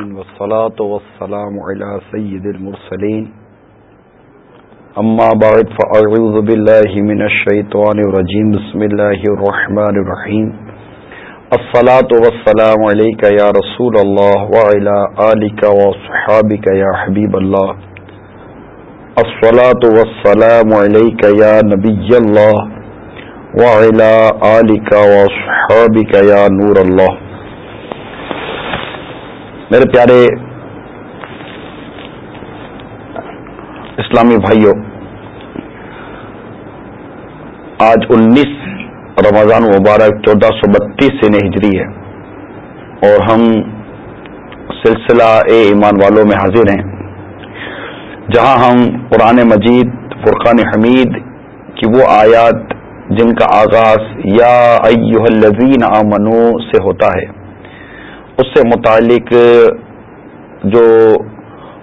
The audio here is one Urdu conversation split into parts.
والصلاة والسلام على سيد المرسلين. أما بعد، فأعوذ بالله من الشيطان الرجيم. بسم الله الرحمن الرحيم. الصلاة والسلام عليك يا رسول الله وعلى آلك وصحابك يا حبيب الله. الصلاة والسلام عليك يا نبي الله وعلى آلك وصحابك يا نور الله. میرے پیارے اسلامی بھائیوں، آج انیس رمضان مبارک چودہ سو بتیس سے ہجری ہے اور ہم سلسلہ اے ایمان والوں میں حاضر ہیں، جہاں ہم قرآن مجید، فرقان حمید کی وہ آیات جن کا آغاز یا ایوہ الذین آمنو سے ہوتا ہے۔ اس سے متعلق جو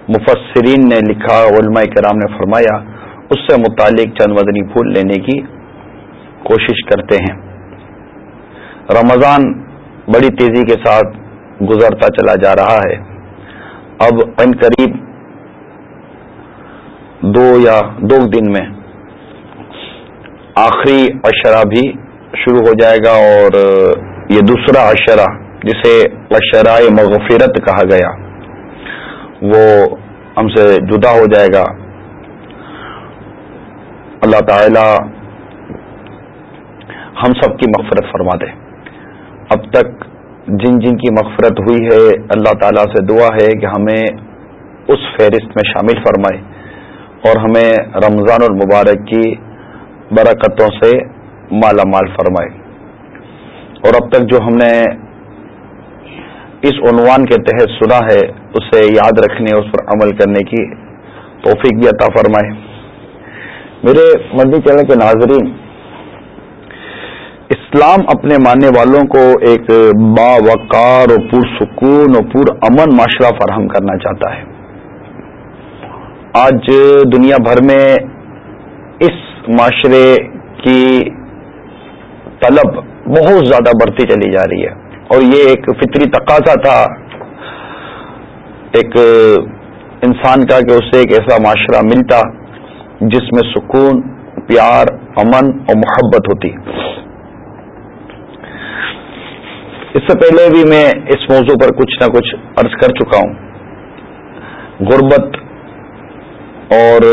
مفسرین نے لکھا، علماء کرام نے فرمایا، اس سے متعلق چند مدنی پھول لینے کی کوشش کرتے ہیں۔ رمضان بڑی تیزی کے ساتھ گزرتا چلا جا رہا ہے۔ اب ان قریب دو یا دو دن میں آخری اشرا بھی شروع ہو جائے گا اور یہ دوسرا اشرا جسے اشرائے مغفرت کہا گیا، وہ ہم سے جدا ہو جائے گا۔ اللہ تعالی ہم سب کی مغفرت فرما دے۔ اب تک جن جن کی مغفرت ہوئی ہے، اللہ تعالی سے دعا ہے کہ ہمیں اس فہرست میں شامل فرمائے اور ہمیں رمضان المبارک کی برکتوں سے مالا مال فرمائے۔ اور اب تک جو ہم نے اس عنوان کے تحت سنا ہے، اسے یاد رکھنے، اس پر عمل کرنے کی توفیق بھی عطا فرمائے۔ میرے مدی چلنے کے ناظرین، اسلام اپنے ماننے والوں کو ایک باوقار اور پرسکون اور پر امن معاشرہ فراہم کرنا چاہتا ہے۔ آج دنیا بھر میں اس معاشرے کی طلب بہت زیادہ بڑھتی چلی جا رہی ہے۔ اور یہ ایک فطری تقاضا تھا، ایک انسان کا کہ اسے ایک ایسا معاشرہ ملتا جس میں سکون، پیار، امن اور محبت ہوتی۔ اس سے پہلے بھی میں اس موضوع پر کچھ نہ کچھ عرض کر چکا ہوں۔ غربت اور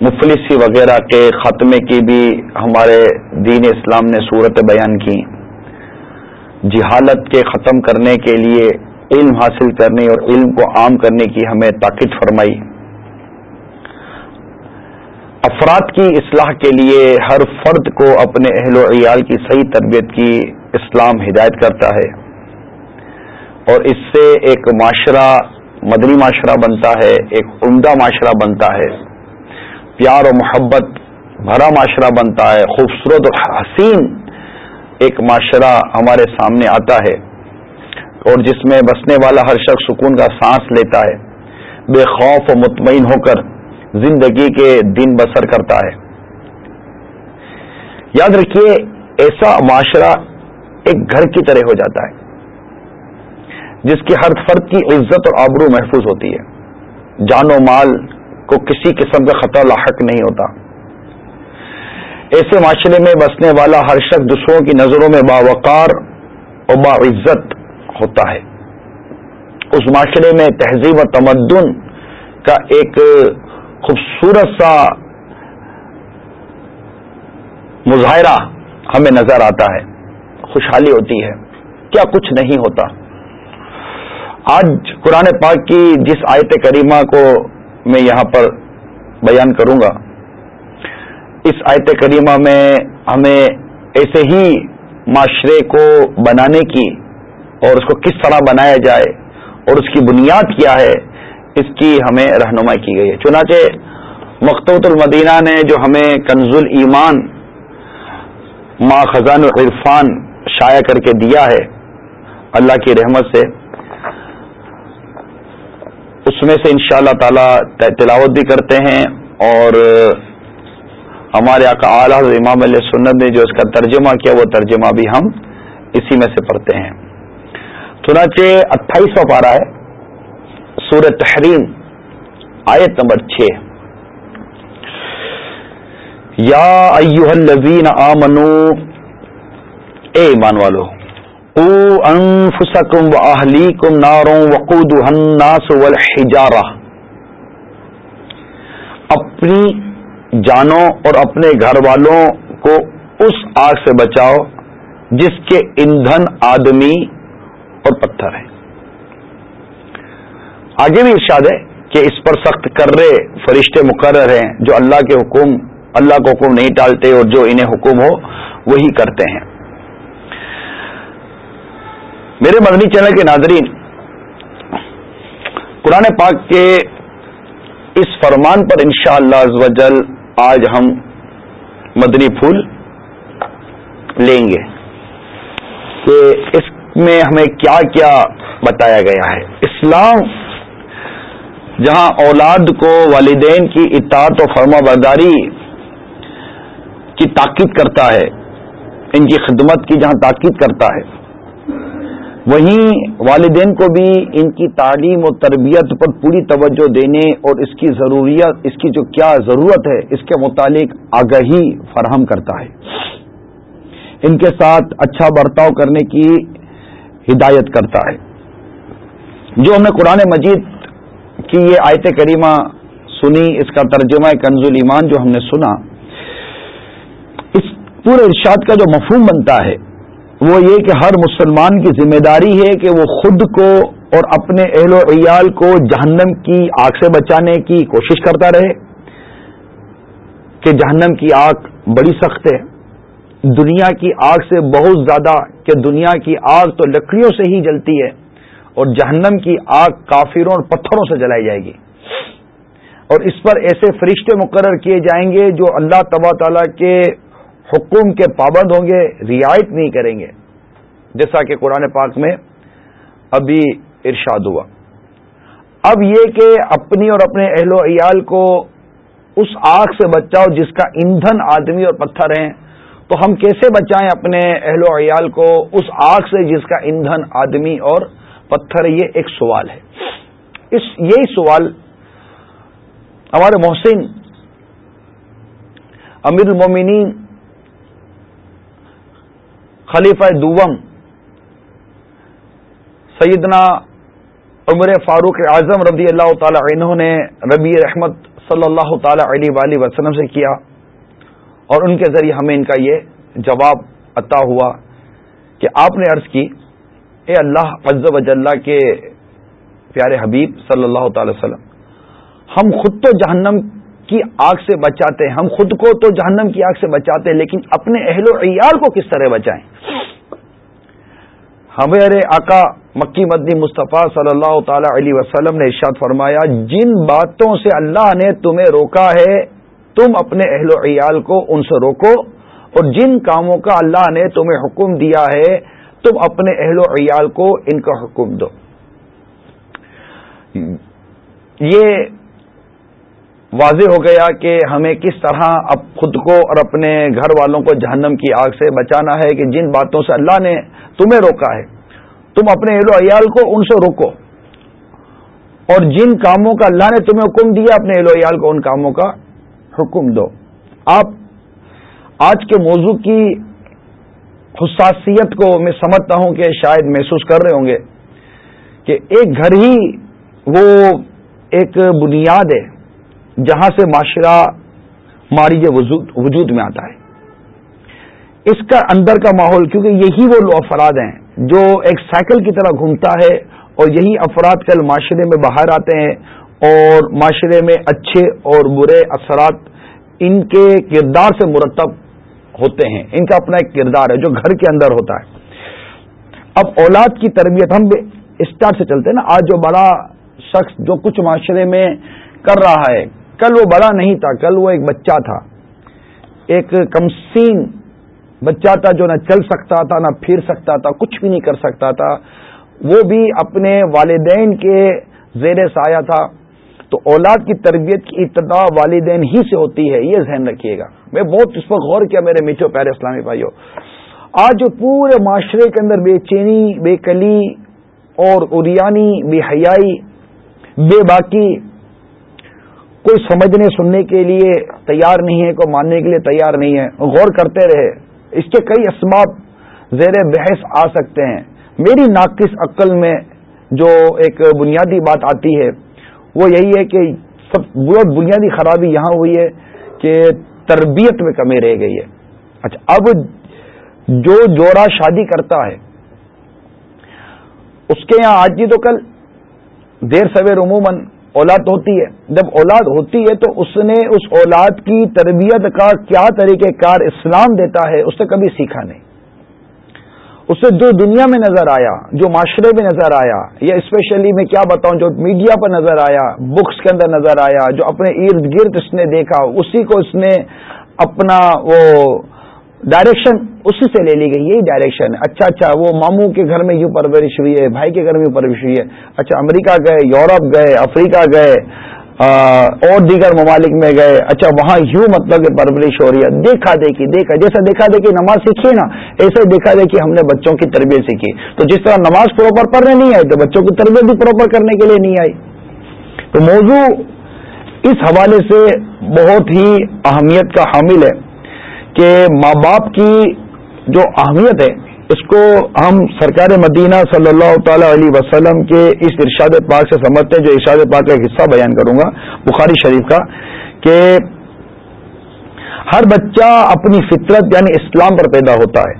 مفلسی وغیرہ کے خاتمے کی بھی ہمارے دین اسلام نے صورت بیان کی جہالت کے ختم کرنے کے لیے علم حاصل کرنے اور علم کو عام کرنے کی ہمیں طاقت فرمائی۔ افراد کی اصلاح کے لیے ہر فرد کو اپنے اہل و عیال کی صحیح تربیت کی اسلام ہدایت کرتا ہے۔ اور اس سے ایک معاشرہ، مدنی معاشرہ بنتا ہے، ایک عمدہ معاشرہ بنتا ہے۔ پیار و محبت، بھرا معاشرہ بنتا ہے، خوبصورت اور حسین ایک معاشرہ ہمارے سامنے آتا ہے اور جس میں بسنے والا ہر شخص سکون کا سانس لیتا ہے، بے خوف و مطمئن ہو کر زندگی کے دن بسر کرتا ہے۔ یاد رکھیے، ایسا معاشرہ ایک گھر کی طرح ہو جاتا ہے، جس کی ہر فرد کی عزت اور آبرو محفوظ ہوتی ہے۔ جان و مال کو کسی قسم کا خطرہ لاحق نہیں ہوتا۔ ایسے معاشرے میں بسنے والا ہر شخص دوسروں کی نظروں میں باوقار اور باعزت ہوتا ہے۔ اس معاشرے میں تہذیب و تمدن کا ایک خوبصورت سا مظاہرہ ہمیں نظر آتا ہے۔ خوشحالی ہوتی ہے۔ کیا کچھ نہیں ہوتا۔ آج قرآن پاک کی جس آیت کریمہ کو میں یہاں پر بیان کروں گا اس آیت کریمہ میں ہمیں ایسے ہی معاشرے کو بنانے کی اور اس کو کس طرح بنایا جائے اور اس کی بنیاد کیا ہے، اس کی ہمیں رہنمائی کی گئی ہے۔ چنانچہ مختوط المدینہ نے جو ہمیں کنز ایمان ماں خزان العرفان شائع کر کے دیا ہے اللہ کی رحمت سے، اس میں سے انشاءاللہ تعالی تلاوت بھی کرتے ہیں اور ہمارے آقا اعلیٰ امام علیہ سنت نے جو اس کا ترجمہ کیا، وہ ترجمہ بھی ہم اسی میں سے پڑھتے ہیں۔ چنانچہ اٹھائیسواں پارا ہے، سورہ تحریم، آیت نمبر چھ۔ یا ایوہ الذین آمنو، اے ایمان والو او انفسکم و اہلیکم ناروں وقودها الناس والحجارہ۔ اپنی جانوں اور اپنے گھر والوں کو اس آگ سے بچاؤ جس کے ایندھن آدمی اور پتھر ہیں۔ آگے بھی ارشاد ہے کہ اس پر سخت کر رہے فرشتے مقرر ہیں، جو اللہ کے حکم، اللہ کو حکم نہیں ٹالتے اور جو انہیں حکم ہو، وہی کرتے ہیں۔ میرے مدنی چینل کے ناظرین، قرآن پاک کے اس فرمان پر شاء اللہ آج ہم مدنی پھول لیں گے کہ اس میں ہمیں کیا کیا بتایا گیا ہے۔ اسلام جہاں اولاد کو والدین کی اطاعت و فرما برداری کی تاکید کرتا ہے، ان کی خدمت کی جہاں تاکید کرتا ہے وہیں والدین کو بھی ان کی تعلیم و تربیت پر پوری توجہ دینے اور اس کی ضروریت، اس کی جو کیا ضرورت ہے، اس کے متعلق آگہی فراہم کرتا ہے۔ ان کے ساتھ اچھا برتاؤ کرنے کی ہدایت کرتا ہے۔ جو ہم نے قرآن مجید کی یہ آیت کریمہ سنی، اس کا ترجمہ کنز ایمان جو ہم نے سنا، اس پورے ارشاد کا جو مفہوم بنتا ہے وہ یہ کہ ہر مسلمان کی ذمہ داری ہے کہ وہ خود کو اور اپنے اہل و عیال کو جہنم کی آگ سے بچانے کی کوشش کرتا رہے کہ جہنم کی آگ بڑی سخت ہے۔ دنیا کی آگ سے بہت زیادہ کہ دنیا کی آگ تو لکڑیوں سے ہی جلتی ہے اور جہنم کی آگ کافروں اور پتھروں سے جلائی جائے گی۔ اور اس پر ایسے فرشتے مقرر کیے جائیں گے جو اللہ تبا تعالی کے حکم کے پابند ہوں گے، رعایت نہیں کریں گے۔ جیسا کہ قرآن پاک میں ابھی ارشاد ہوا۔ اب یہ کہ اپنی اور اپنے اہل و عیال کو اس آگ سے بچاؤ جس کا ایندھن آدمی اور پتھر ہیں، تو ہم کیسے بچائیں اپنے اہل و عیال کو اس آگ سے جس کا ایندھن آدمی اور پتھر؟ یہ ایک سوال ہے۔ اس، یہی سوال ہمارے محسن، امیر المومنین خلیفہ دوم، سیدنا عمر فاروق اعظم رضی اللہ تعالی عنہ نے ربی رحمت صلی اللہ تعالی علیہ وآلہ وسلم سے کیا اور ان کے ذریعے ہمیں ان کا یہ جواب عطا ہوا کہ آپ نے عرض کی، اے اللہ عز و جلہ کے پیارے حبیب صلی اللہ تعالی وسلم، ہم خود تو جہنم کی آگ سے بچاتے ہیں۔ ہم خود کو تو جہنم کی آگ سے بچاتے ہیں، لیکن اپنے اہل و عیال کو کس طرح بچائیں؟ ہمارے آقا مکی مدنی مصطفیٰ صلی اللہ تعالی علیہ وسلم نے ارشاد فرمایا، جن باتوں سے اللہ نے تمہیں روکا ہے، تم اپنے اہل و عیال کو ان سے روکو، اور جن کاموں کا اللہ نے تمہیں حکم دیا ہے، تم اپنے اہل و عیال کو ان کا حکم دو۔ یہ واضح ہو گیا کہ ہمیں کس طرح اب خود کو اور اپنے گھر والوں کو جہنم کی آگ سے بچانا ہے کہ جن باتوں سے اللہ نے تمہیں روکا ہے۔ تم اپنے اہل و عیال کو ان سے روکو۔ اور جن کاموں کا اللہ نے تمہیں حکم دیا، اپنے اہل و عیال کو ان کاموں کا حکم دو۔ آپ آج کے موضوع کی حساسیت کو میں سمجھتا ہوں کہ شاید محسوس کر رہے ہوں گے کہ ایک گھر ہی وہ ایک بنیاد ہے۔ جہاں سے معاشرہ ماریج وجود میں آتا ہے۔ اس کا اندر کا ماحول، کیونکہ یہی وہ افراد ہیں جو ایک سائیکل کی طرح گھومتا ہے اور یہی افراد کل معاشرے میں باہر آتے ہیں اور معاشرے میں اچھے اور برے اثرات ان کے کردار سے مرتب ہوتے ہیں۔ ان کا اپنا ایک کردار ہے جو گھر کے اندر ہوتا ہے۔ اب اولاد کی تربیت، ہم اسٹارٹ سے چلتے ہیں نا۔ آج جو بڑا شخص جو کچھ معاشرے میں کر رہا ہے کل وہ بڑا نہیں تھا، کل وہ ایک بچہ تھا۔ ایک کمسین بچہ تھا جو نہ چل سکتا تھا، نہ پھر سکتا تھا، کچھ بھی نہیں کر سکتا تھا۔ وہ بھی اپنے والدین کے زیر سایہ تھا۔ تو اولاد کی تربیت کی ابتدا والدین ہی سے ہوتی ہے، یہ ذہن رکھیے گا۔ میں بہت اس پر غور کیا میرے میٹھے پیارے اسلامی بھائیوں۔ آج جو پورے معاشرے کے اندر بے چینی، بے کلی اور اریانی بے حیائی، بے باقی کوئی سمجھنے سننے کے لیے تیار نہیں ہے، کوئی ماننے کے لیے تیار نہیں ہے۔ غور کرتے رہے۔ اس کے کئی اسباب زیر بحث آ سکتے ہیں۔ میری ناقص عقل میں جو ایک بنیادی بات آتی ہے، وہ یہی ہے کہ سب بہت بنیادی خرابی یہاں ہوئی ہے کہ تربیت میں کمی رہ گئی ہے۔ اچھا اب جو جوڑا شادی کرتا ہے، اس کے یہاں آج بھی تو کل، دیر سویر عموماً اولاد ہوتی ہے۔ جب اولاد ہوتی ہے تو اس نے اس اولاد کی تربیت کا کیا طریقہ کار اسلام دیتا ہے، اس نے کبھی سیکھا نہیں۔ اسے جو دنیا میں نظر آیا، جو معاشرے میں نظر آیا، یا اسپیشلی میں کیا بتاؤں، جو میڈیا پر نظر آیا بکس کے اندر نظر آیا، جو اپنے ارد گرد اس نے دیکھا، اسی کو اس نے اپنا وہ ڈائریکشن اسی سے لے لی گئی یہی ڈائریکشن ہے۔ اچھا اچھا وہ ماموں کے گھر میں یوں پرورش ہوئی ہے، بھائی کے گھر میں یوں پرورش ہوئی ہے۔ اچھا امریکہ گئے، یورپ گئے، افریقہ گئے اور دیگر ممالک میں گئے۔ اچھا وہاں یوں مطلب کہ پرورش ہو رہی ہے۔ دیکھا، دیکھی، دیکھا۔ جیسا دیکھا، دیکھی، نماز سیکھی نا ایسے دیکھا، دیکھی، ہم نے بچوں کی تربیت سیکھی۔ تو جس طرح نماز پراپر پڑھنے نہیں آئی، تو بچوں کی تربیت بھی پراپر کرنے کے لیے نہیں آئی۔ تو موضوع اس حوالے سے بہت ہی اہمیت کا حامل ہے۔ کہ ماں باپ کی جو اہمیت ہے، اس کو ہم سرکار مدینہ صلی اللہ تعالی علیہ وسلم کے اس ارشاد پاک سے سمجھتے ہیں، جو ارشاد پاک کا ایک حصہ بیان کروں گا، بخاری شریف کا، کہ ہر بچہ اپنی فطرت یعنی اسلام پر پیدا ہوتا ہے۔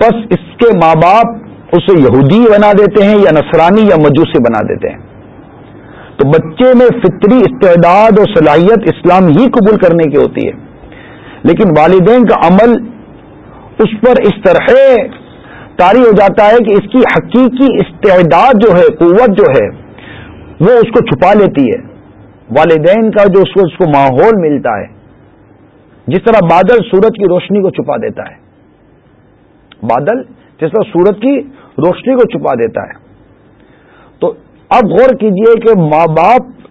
بس اس کے ماں باپ اسے یہودی بنا دیتے ہیں یا نصرانی یا مجوسی بنا دیتے ہیں۔ تو بچے میں فطری استعداد اور صلاحیت اسلام ہی قبول کرنے کی ہوتی ہے۔ لیکن والدین کا عمل اس پر اس طرح تاری ہو جاتا ہے کہ اس کی حقیقی استعداد جو ہے، قوت جو ہے، وہ اس کو چھپا لیتی ہے۔ والدین کا جو اس کو اس کو ماحول ملتا ہے، جس طرح بادل سورج کی روشنی کو چھپا دیتا ہے۔ بادل جس طرح سورج کی روشنی کو چھپا دیتا ہے۔ تو اب غور کیجیے کہ ماں باپ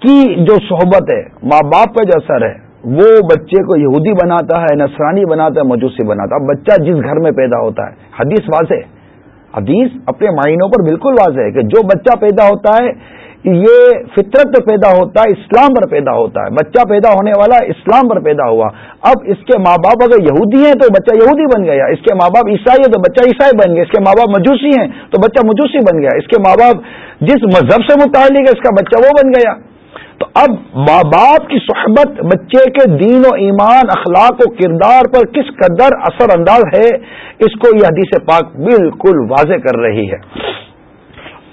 کی جو صحبت ہے، ماں باپ کا جو اثر ہے، وہ بچے کو یہودی بناتا ہے نسرانی بناتا ہے، مجوسی بناتا ہے۔ اب بچہ جس گھر میں پیدا ہوتا ہے، حدیث واضح حدیث اپنے معنوں پر بالکل واضح ہے کہ جو بچہ پیدا ہوتا ہے، یہ فطرت پہ پیدا ہوتا ہے، اسلام پر پیدا ہوتا ہے۔ بچہ پیدا ہونے والا اسلام پر پیدا ہوا۔ اب اس کے ماں باپ اگر یہودی ہیں تو بچہ یہودی بن گیا۔ اس کے ماں باپ عیسائی ہے تو بچہ عیسائی بن گیا۔ اس کے ماں باپ مجوسی ہیں تو بچہ مجوسی بن گیا۔ اس کے ماں باپ جس مذہب سے متعلق ہے، اس کا بچہ وہ بن گیا۔ تو اب ماں باپ کی صحبت بچے کے دین و ایمان، اخلاق و کردار پر کس قدر اثر انداز ہے، اس کو یہ حدیث پاک بالکل واضح کر رہی ہے۔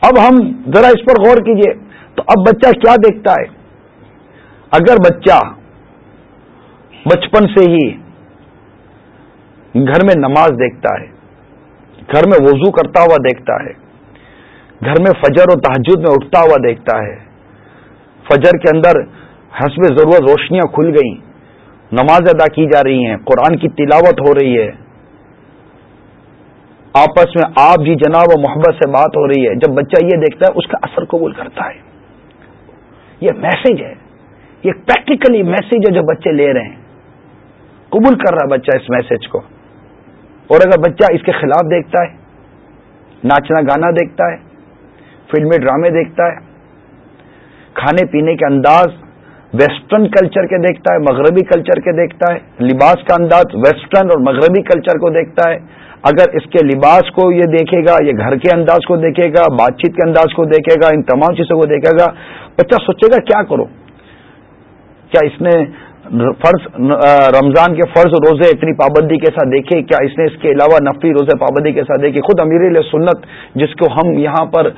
اب ہم ذرا اس پر غور کیجیے۔ تو اب بچہ کیا دیکھتا ہے؟ اگر بچہ بچپن سے ہی گھر میں نماز دیکھتا ہے، گھر میں وضو کرتا ہوا دیکھتا ہے، گھر میں فجر و تحجد میں اٹھتا ہوا دیکھتا ہے فجر کے اندر حسب ضرورت روشنیاں کھل گئیں۔ نماز ادا کی جا رہی ہیں، قرآن کی تلاوت ہو رہی ہے۔ آپس میں آپ جی جناب و محبت سے بات ہو رہی ہے۔ جب بچہ یہ دیکھتا ہے، اس کا اثر قبول کرتا ہے۔ یہ میسج ہے۔ یہ پریکٹیکلی میسج ہے جو بچے لے رہے ہیں۔ قبول کر رہا ہے بچہ اس میسج کو۔ اور اگر بچہ اس کے خلاف دیکھتا ہے، ناچنا گانا دیکھتا ہے فلمی ڈرامے دیکھتا ہے کھانے پینے کے انداز ویسٹرن کلچر کے دیکھتا ہے، مغربی کلچر کے دیکھتا ہے، لباس کا انداز ویسٹرن اور مغربی کلچر کو دیکھتا ہے۔ اگر اس کے لباس کو یہ دیکھے گا، یہ گھر کے انداز کو دیکھے گا، بات چیت کے انداز کو دیکھے گا، ان تمام چیزوں کو دیکھے گا، بچہ سوچے گا کیا کرو کیا اس نے فرض، رمضان کے فرض روزے اتنی پابندی کے ساتھ دیکھے؟ کیا اس نے اس کے علاوہ نفی روزے پابندی کے ساتھ دیکھے؟ خود امیر سنت، جس کو ہم یہاں پر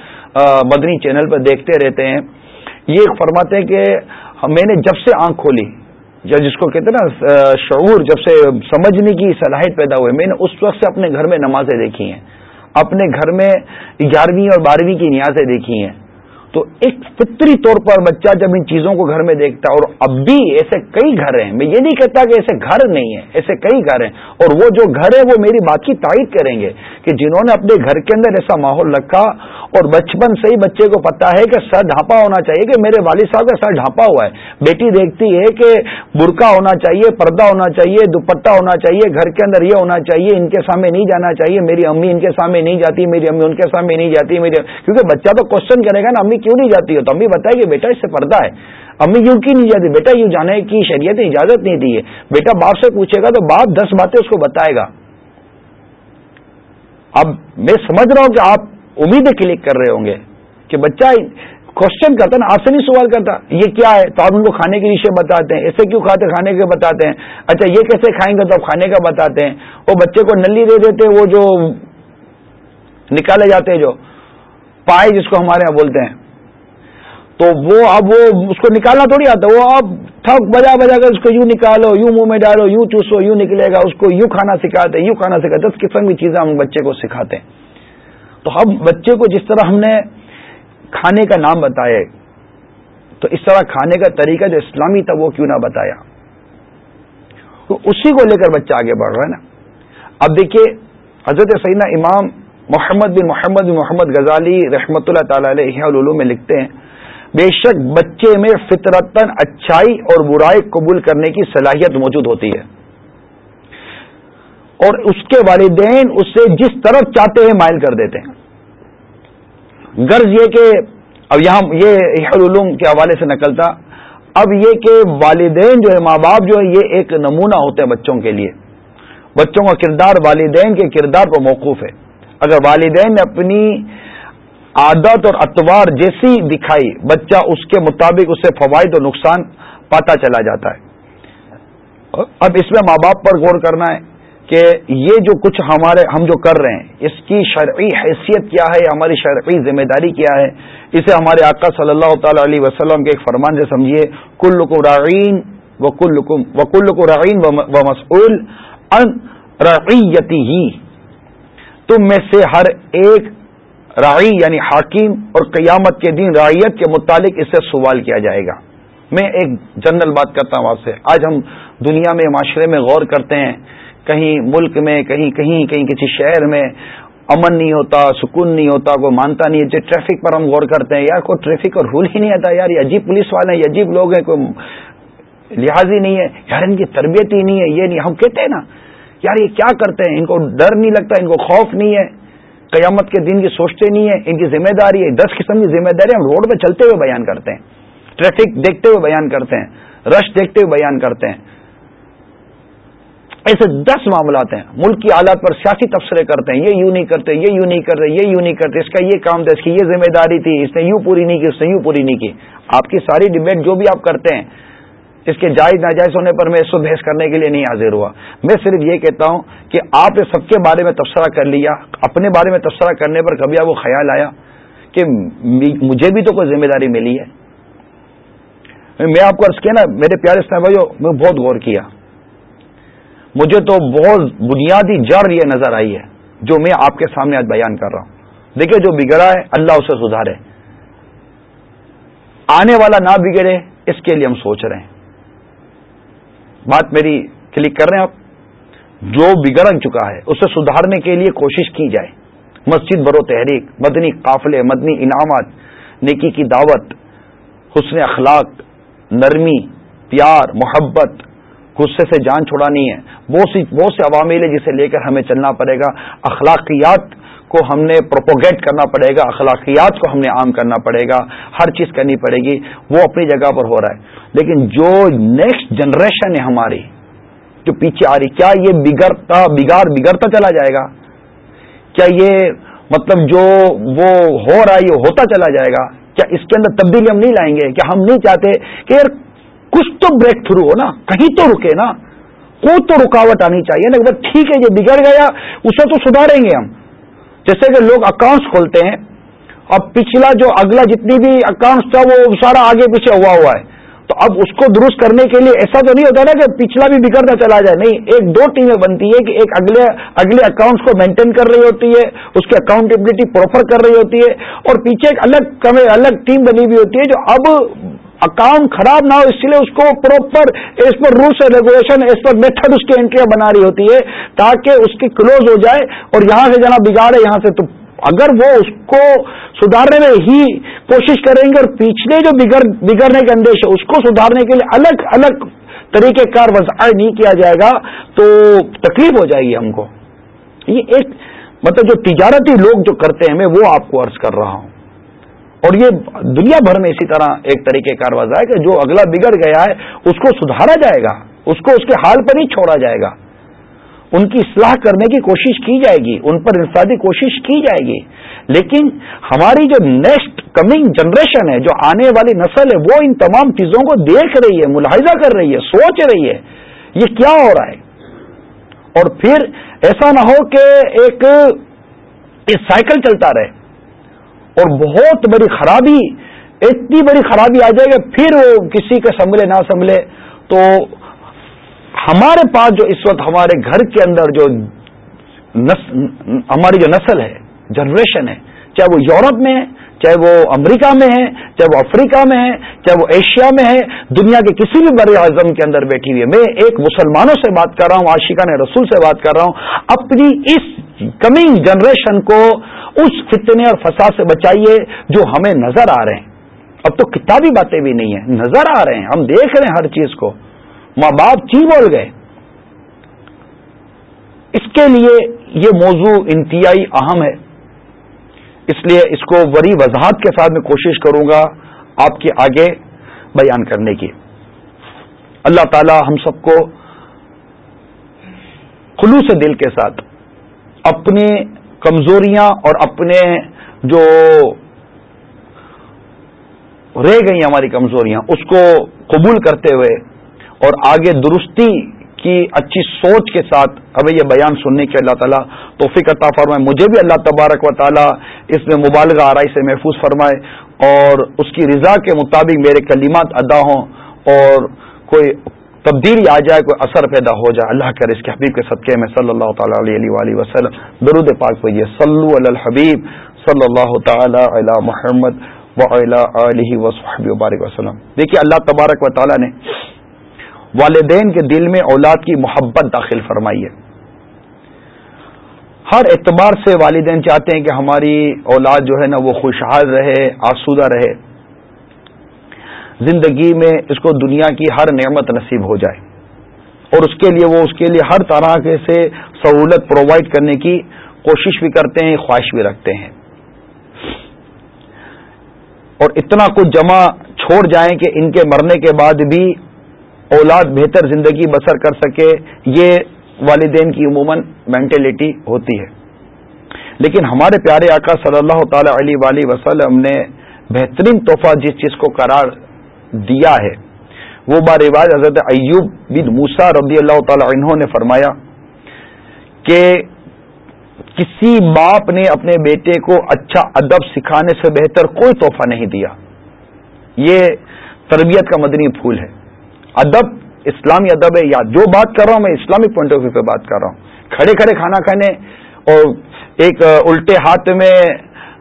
مدنی چینل پر دیکھتے رہتے ہیں۔ یہ فرماتے ہیں کہ میں نے جب سے آنکھ کھولی، یا جس کو کہتے ہیں نا، شعور، جب سے سمجھنے کی صلاحیت پیدا ہوئی، میں نے اس وقت سے اپنے گھر میں نمازیں دیکھی ہیں۔ اپنے گھر میں گیارہویں اور بارہویں کی نیازیں دیکھی ہیں۔ تو ایک فطری طور پر بچہ جب ان چیزوں کو گھر میں دیکھتا ہے، اور اب بھی ایسے کئی گھر ہیں، میں یہ نہیں کہتا کہ ایسے گھر نہیں ہیں، ایسے کئی گھر ہیں، اور وہ جو گھر ہے وہ میری بات کی تائید کریں گے کہ جنہوں نے اپنے گھر کے اندر ایسا ماحول رکھا، اور بچپن سے ہی بچے کو پتا ہے کہ سر ڈھانپا ہونا چاہیے کہ میرے والد صاحب کا سر ڈھانپا ہوا ہے۔ بیٹی دیکھتی ہے کہ برقع ہونا چاہیے، پردہ ہونا چاہیے، دوپٹہ ہونا چاہیے، گھر کے اندر یہ ہونا چاہیے، ان کے سامنے نہیں جانا چاہیے، میری امی ان کے سامنے نہیں جاتی، میری امی ان کے سامنے نہیں جاتی، میری کیونکہ بچہ تو کوشچن کرے گا نا، امی امی کیوں نہیں جاتی ہو؟ تو امی بتائے کہ بیٹا، اس سے پردہ ہے۔ امی یوں کی نہیں جاتی؟ بیٹا، یوں جانے کی شریعت نے اجازت نہیں دی ہے۔ بیٹا، باپ سے پوچھے گا تو باپ دس باتیں اس کو بتائے گا۔ اب میں سمجھ رہا ہوں کہ آپ امیدیں کلک کر رہے ہوں گے کہ بچہ کوشچن کرتا نا، آپ سے نہیں سوال کرتا۔ یہ کیا ہے؟ تو آپ ان کو کھانے کی ڈشیں بتاتے ہیں۔ ایسے کیوں کھاتے کھانے کے بتاتے ہیں۔ اچھا یہ کیسے کھائیں گے؟ تو آپ کھانے کا بتاتے ہیں۔ وہ بچے کو نلی دے دیتے وہ جو نکالے جاتے ہیں، جو پائے جس کو ہمارے یہاں بولتے ہیں۔ تو وہ اب وہ اس کو نکالنا تھوڑی آتا وہ اب تھک بجا بجا کر اس کو یوں نکالو، یوں منہ میں ڈالو، یوں چوسو، یوں نکلے گا، اس کو یوں کھانا سکھاتے یوں کھانا سکھاتے دس قسم کی چیزیں ہم بچے کو سکھاتے ہیں۔ تو ہم بچے کو جس طرح ہم نے کھانے کا نام بتایا، تو اس طرح کھانے کا طریقہ جو اسلامی تھا، وہ کیوں نہ بتایا۔ تو اسی کو لے کر بچہ آگے بڑھ رہا ہے نا۔ اب دیکھیے، حضرت سیدنا امام محمد بن محمد بن محمد غزالی رحمۃ اللہ تعالی علیہ علوم میں لکھتے ہیں بے شک بچے میں فطرتن اچھائی اور برائی قبول کرنے کی صلاحیت موجود ہوتی ہے۔ اور اس کے والدین اسے جس طرف چاہتے ہیں مائل کر دیتے ہیں۔ غرض یہ کہ اب یہاں یہ علوم کے حوالے سے نکلتا، اب یہ کہ والدین جو ہے ماں باپ جو ہے یہ ایک نمونہ ہوتے ہیں بچوں کے لیے۔ بچوں کا کردار والدین کے کردار پر موقوف ہے۔ اگر والدین نے اپنی عادت اور اتوار جیسی دکھائی، بچہ اس کے مطابق اسے فوائد اور نقصان پاتا چلا جاتا ہے۔ اب اس میں ماں باپ پر غور کرنا ہے کہ یہ جو کچھ ہمارے ہم جو کر رہے ہیں، اس کی شرعی حیثیت کیا ہے؟ ہماری شرعی ذمہ داری کیا ہے؟ اسے ہمارے آقا صلی اللہ تعالی علیہ وسلم کے ایک فرمان سے سمجھیے کل کو رعین و کل و کو رعین و مسعول ان رعیتی ہی تم میں سے ہر ایک راعی یعنی حاکم اور قیامت کے دن رعیت کے متعلق اس سے سوال کیا جائے گا۔ میں ایک جنرل بات کرتا ہوں آپ سے۔ آج ہم دنیا میں معاشرے میں غور کرتے ہیں۔ کہیں ملک میں، کہیں کہیں کہیں کسی شہر میں امن نہیں ہوتا، سکون نہیں ہوتا، کوئی مانتا نہیں ہے۔ جو ٹریفک پر ہم غور کرتے ہیں، یار کوئی ٹریفک اور رول ہی نہیں آتا۔ یار یہ عجیب پولیس والے ہیں، یہ عجیب لوگ ہیں، کوئی لحاظ ہی نہیں ہے۔ یار ان کی تربیت ہی نہیں ہے۔ یہ نہیں، ہم کہتے ہیں نا، یار یہ کیا کرتے ہیں؟ ان کو ڈر نہیں لگتا، ان کو خوف نہیں ہے۔ قیامت کے دن کی سوچتے نہیں ہیں، ان کی ذمہ داری ہے، دس قسم کی ذمہ داری ہم روڈ پہ چلتے ہوئے بیان کرتے ہیں، ٹریفک دیکھتے ہوئے بیان کرتے ہیں، رش دیکھتے ہوئے بیان کرتے ہیں۔ ایسے دس معاملات ہیں، ملک کی حالات پر سیاسی تبصرے کرتے ہیں، یہ یوں نہیں کرتے، یہ یوں نہیں کرتے، یہ یوں نہیں کرتے، اس کا یہ کام تھا، اس کی یہ ذمہ داری تھی، اس نے یوں پوری نہیں کی، اس نے یوں پوری نہیں کی۔ آپ کی ساری ڈبیٹ جو بھی آپ کرتے ہیں اس کے جائز ناجائز ہونے پر میں اس کو بحث کرنے کے لیے نہیں حاضر ہوا۔ میں صرف یہ کہتا ہوں کہ آپ نے سب کے بارے میں تبصرہ کر لیا، اپنے بارے میں تبصرہ کرنے پر کبھی آپ کو خیال آیا کہ مجھے بھی تو کوئی ذمہ داری ملی ہے؟ میں آپ کو عرض کیا نا، میرے پیارے بھائی میں بہت غور کیا۔ مجھے تو بہت بنیادی جڑ یہ نظر آئی ہے، جو میں آپ کے سامنے آج بیان کر رہا ہوں۔ دیکھیے، جو بگڑا ہے، اللہ اسے سدھارے۔ آنے والا نہ بگڑے، اس کے لیے ہم سوچ رہے ہیں۔ بات میری کلک کر رہے ہیں آپ۔ جو بگڑ چکا ہے، اسے سدھارنے کے لیے کوشش کی جائے۔ مسجد برو تحریک، مدنی قافلے، مدنی انعامات، نیکی کی دعوت، حسن اخلاق، نرمی، پیار، محبت، غصے سے جان چھڑانی ہے۔ بہت سی بہت سے عوامل ہے جسے لے کر ہمیں چلنا پڑے گا۔ اخلاقیات کو ہم نے پروپوگیٹ کرنا پڑے گا، اخلاقیات کو ہم نے عام کرنا پڑے گا، ہر چیز کرنی پڑے گی، وہ اپنی جگہ پر ہو رہا ہے۔ لیکن جو نیکسٹ جنریشن ہے ہماری، جو پیچھے آ رہی، کیا یہ بگڑتا، بگاڑ بگڑتا چلا جائے گا؟ کیا یہ مطلب جو وہ ہو رہا ہے، یہ ہوتا چلا جائے گا؟ کیا اس کے اندر تبدیلی ہم نہیں لائیں گے؟ کیا ہم نہیں چاہتے کہ یار کچھ تو بریک تھرو ہو نا، کہیں تو رکے نا۔ کوئی تو رکاوٹ آنی چاہیے نا ٹھیک ہے، یہ بگڑ گیا، اسے تو سدھاریں گے ہم۔ جیسے کہ لوگ اکاؤنٹس کھولتے ہیں اور پچھلا جو اگلا جتنی بھی اکاؤنٹس تھا وہ سارا آگے پیچھے ہوا ہوا ہے۔ تو اب اس کو درست کرنے کے لیے ایسا تو نہیں ہوتا نا کہ پچھلا بھی بگڑتا چلا جائے۔ نہیں، ایک دو ٹیمیں بنتی ہے کہ ایک اگلے اگلے اکاؤنٹس کو مینٹین کر رہی ہوتی ہے، اس کی اکاؤنٹیبلٹی پروفر کر رہی ہوتی ہے اور پیچھے ایک الگ الگ ٹیم بنی ہوئی ہوتی ہے جو اب اکاؤنٹ خراب نہ ہو، اس لیے اس کو پراپر اس پر رولس اینڈ ریگولیشن اس پر میتھڈ اس کی انٹریاں بنا رہی ہوتی ہے تاکہ اس کی کلوز ہو جائے اور یہاں سے جناب بگاڑے، یہاں سے تو اگر وہ اس کو سدھارنے میں ہی کوشش کریں گے اور پچھلے جو بگڑنے کے اندیش ہے، اس کو سدھارنے کے لیے الگ الگ طریقہ کار وضاح نہیں کیا جائے گا، تو تکلیف ہو جائے گی ہم کو۔ یہ ایک مطلب جو تجارتی لوگ جو کرتے ہیں، میں وہ آپ کو عرض کر رہا ہوں۔ اور یہ دنیا بھر میں اسی طرح ایک طریقہ کار وضاح ہے کہ جو اگلا بگڑ گیا ہے، اس کو سدھارا جائے گا، اس کو اس کے حال پر ہی چھوڑا جائے گا۔ ان کی اصلاح کرنے کی کوشش کی جائے گی، ان پر انفرادی کوشش کی جائے گی۔ لیکن ہماری جو نیکسٹ کمنگ جنریشن ہے، جو آنے والی نسل ہے، وہ ان تمام چیزوں کو دیکھ رہی ہے، ملاحظہ کر رہی ہے، سوچ رہی ہے۔ یہ کیا ہو رہا ہے؟ اور پھر ایسا نہ ہو کہ ایک سائیکل چلتا رہے۔ اور بہت بڑی خرابی، اتنی بڑی خرابی آ جائے گا پھر وہ کسی کا سنبھلے، نہ سنبھلے۔ تو ہمارے پاس جو اس وقت ہمارے گھر کے اندر جو ہماری جو نسل ہے، جنریشن ہے، چاہے وہ یورپ میں ہے، چاہے وہ امریکہ میں ہے، چاہے وہ افریقہ میں ہے، چاہے وہ ایشیا میں ہے، دنیا کے کسی بھی بر اعظم کے اندر بیٹھی ہوئی ہے۔ میں ایک مسلمانوں سے بات کر رہا ہوں عاشقہ نے رسول سے بات کر رہا ہوں۔ اپنی اس کمنگ جنریشن کو اس فتنے اور فساد سے بچائیے جو ہمیں نظر آ رہے ہیں۔ اب تو کتابی باتیں بھی نہیں ہیں، نظر آ رہے ہیں۔ ہم دیکھ رہے ہیں ہر چیز کو۔ ماں باپ چی بول گئے۔ اس کے لیے یہ موضوع انتہائی اہم ہے۔ اس لیے اس کو بڑی وضاحت کے ساتھ میں کوشش کروں گا آپ کے آگے بیان کرنے کی۔ اللہ تعالی ہم سب کو خلوص دل کے ساتھ اپنی کمزوریاں اور اپنے جو رہ گئی ہماری کمزوریاں، اس کو قبول کرتے ہوئے اور آگے درستی کی اچھی سوچ کے ساتھ ہمیں یہ بیان سننے کے اللہ تعالیٰ توفیق عطا فرمائے۔ مجھے بھی اللہ تبارک و تعالیٰ اس میں مبالغہ آرائی سے محفوظ فرمائے اور اس کی رضا کے مطابق میرے کلیمات ادا ہوں اور کوئی تبدیلی آ جائے، کوئی اثر پیدا ہو جائے، اللہ کر اس کے حبیب کے صدقے میں صلی اللہ تعالیٰ علیہ وسلم، درود پاک پڑھیے صلی الحبیب صلی اللہ تعالی علی محمد و علیہ وصحب وبارک وسلم۔ دیکھیے اللہ تبارک و تعالیٰ نے والدین کے دل میں اولاد کی محبت داخل فرمائی ہے۔ ہر اعتبار سے والدین چاہتے ہیں کہ ہماری اولاد جو ہے نا وہ خوشحال رہے، آسودہ رہے۔ زندگی میں اس کو دنیا کی ہر نعمت نصیب ہو جائے۔ اور اس کے لیے وہ اس کے لیے ہر طرح کے سے سہولت پرووائڈ کرنے کی کوشش بھی کرتے ہیں، خواہش بھی رکھتے ہیں۔ اور اتنا کچھ جمع چھوڑ جائیں کہ ان کے مرنے کے بعد بھی اولاد بہتر زندگی بسر کر سکے، یہ والدین کی عموماً مینٹلٹی ہوتی ہے۔ لیکن ہمارے پیارے آقا صلی اللہ تعالی علیہ وسلم نے بہترین تحفہ جس چیز کو قرار دیا ہے۔ وہ بار رواج حضرت ایوب بن موسا رضی اللہ تعالی عنہ نے فرمایا کہ کسی باپ نے اپنے بیٹے کو اچھا ادب سکھانے سے بہتر کوئی تحفہ نہیں دیا۔ یہ تربیت کا مدنی پھول ہے۔ ادب اسلامی ادب ہے۔ یا جو بات کر رہا ہوں میں اسلامک پوائنٹ آف ویو پہ بات کر رہا ہوں۔ کھڑے کھڑے کھانا کھانے اور ایک الٹے ہاتھ میں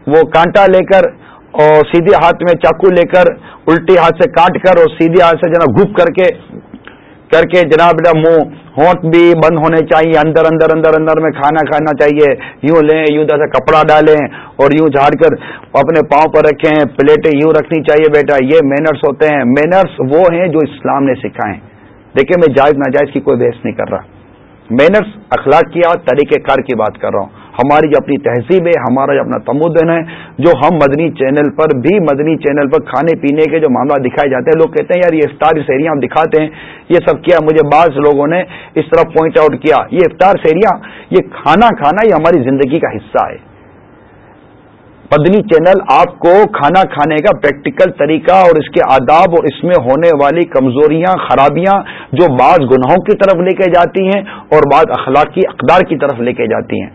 وہ کانٹا لے کر اور سیدھے ہاتھ میں چاقو لے کر الٹے ہاتھ سے کاٹ کر اور سیدھے ہاتھ سے جناب گھپ کر کے کر کے جناب منہ ہونٹ بھی بند ہونے چاہیے، اندر اندر اندر اندر میں کھانا کھانا چاہیے۔ یوں لیں، یوں جیسے کپڑا ڈالیں اور یوں جھاڑ کر اپنے پاؤں پر رکھیں، پلیٹیں یوں رکھنی چاہیے بیٹا۔ یہ مینرس ہوتے ہیں۔ مینرس وہ ہیں جو اسلام نے سکھائے دیکھیں میں جائز ناجائز کی کوئی بحث نہیں کر رہا۔ مینرس اخلاق کی اور طریقہ کار کی بات کر رہا ہوں۔ ہماری جو اپنی تہذیب ہے، ہمارا جو اپنا تمدن ہے، جو ہم مدنی چینل پر بھی مدنی چینل پر کھانے پینے کے جو معاملہ دکھائے جاتے ہیں، لوگ کہتے ہیں، یار، یہ افطار سیریاں ہم دکھاتے ہیں۔ یہ سب کیا، مجھے بعض لوگوں نے اس طرح پوائنٹ آؤٹ کیا۔ یہ افطار سیریاں، یہ کھانا کھانا یہ ہماری زندگی کا حصہ ہے۔ مدنی چینل آپ کو کھانا کھانے کا پریکٹیکل طریقہ اور اس کے آداب اور اس میں ہونے والی کمزوریاں، خرابیاں جو بعض گناہوں کی طرف لے کے جاتی ہیں اور بعض اخلاقی اقدار کی طرف لے کے جاتی ہیں۔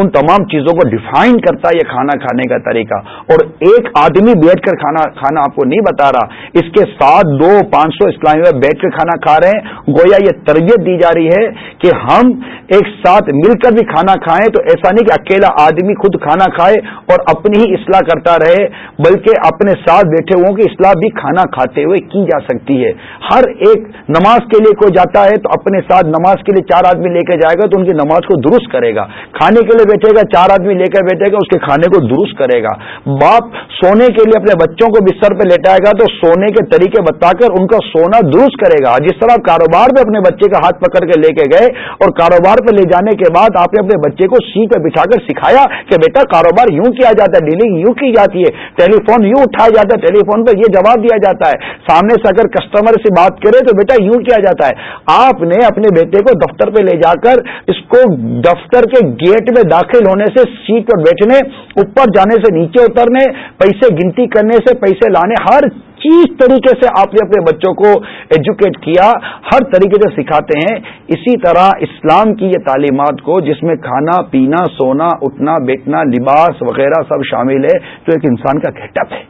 ان تمام چیزوں کو ڈیفائن کرتا ہے یہ کھانا کھانے کا طریقہ۔ اور ایک آدمی بیٹھ کر کھانا کھانا آپ کو نہیں بتا رہا، اس کے ساتھ دو پانچ سو اسلامی میں بیٹھ کر کھانا کھا رہے ہیں۔ گویا یہ تربیت دی جا رہی ہے کہ ہم ایک ساتھ مل کر بھی کھانا کھائیں تو ایسا نہیں کہ اکیلا آدمی خود کھانا کھائے اور اپنی ہی اصلاح کرتا رہے، بلکہ اپنے ساتھ بیٹھے ہوں کہ اصلاح بھی کھانا کھاتے ہوئے کی جا سکتی ہے۔ ہر ایک نماز کے لیے کوئی جاتا ہے تو اپنے ساتھ نماز کے لیے چار آدمی لے کے جائے گا تو ان کی نماز کو درست کرے گا۔ کھانے کے لیے بیٹھے گا، چار آدمی لے کر بیٹھے گا، اس کے کھانے کو درست کرے گا۔ باپ سونے کے لیے اپنے بچوں کو بستر پہ لیٹائے گا تو سونے کے طریقے بتا کر ان کا سونا درست کرے گا۔ جس طرح آپ کاروبار میں اپنے بچے کا ہاتھ پکڑ کے لے کے گئے اور کاروبار پہ لے جانے کے بعد آپ نے اپنے بچے کو سی پہ بٹھا کر سکھایا کہ بیٹا کاروبار یوں کیا جاتا ہے، ڈیلنگ یوں کی جاتی ہے ٹیلی فون یوں اٹھایا جاتا ہے ٹیلی فون پہ یہ جواب دیا جاتا ہے۔ سامنے سے اگر کسٹمر سے بات کرے تو بیٹا یوں کیا جاتا ہے۔ آپ نے اپنے بیٹے کو دفتر پہ لے جا کر اس کو دفتر کے گیٹ میں داخل ہونے سے سیٹ پر بیٹھنے اوپر جانے سے نیچے اترنے، پیسے گنتی کرنے سے، پیسے لانے، ہر چیز طریقے سے آپ نے اپنے بچوں کو ایجوکیٹ کیا، ہر طریقے سے سکھاتے ہیں۔ اسی طرح اسلام کی یہ تعلیمات کو، جس میں کھانا، پینا، سونا، اٹھنا، بیٹھنا، لباس وغیرہ سب شامل ہے تو ایک انسان کا گیٹ اپ ہے۔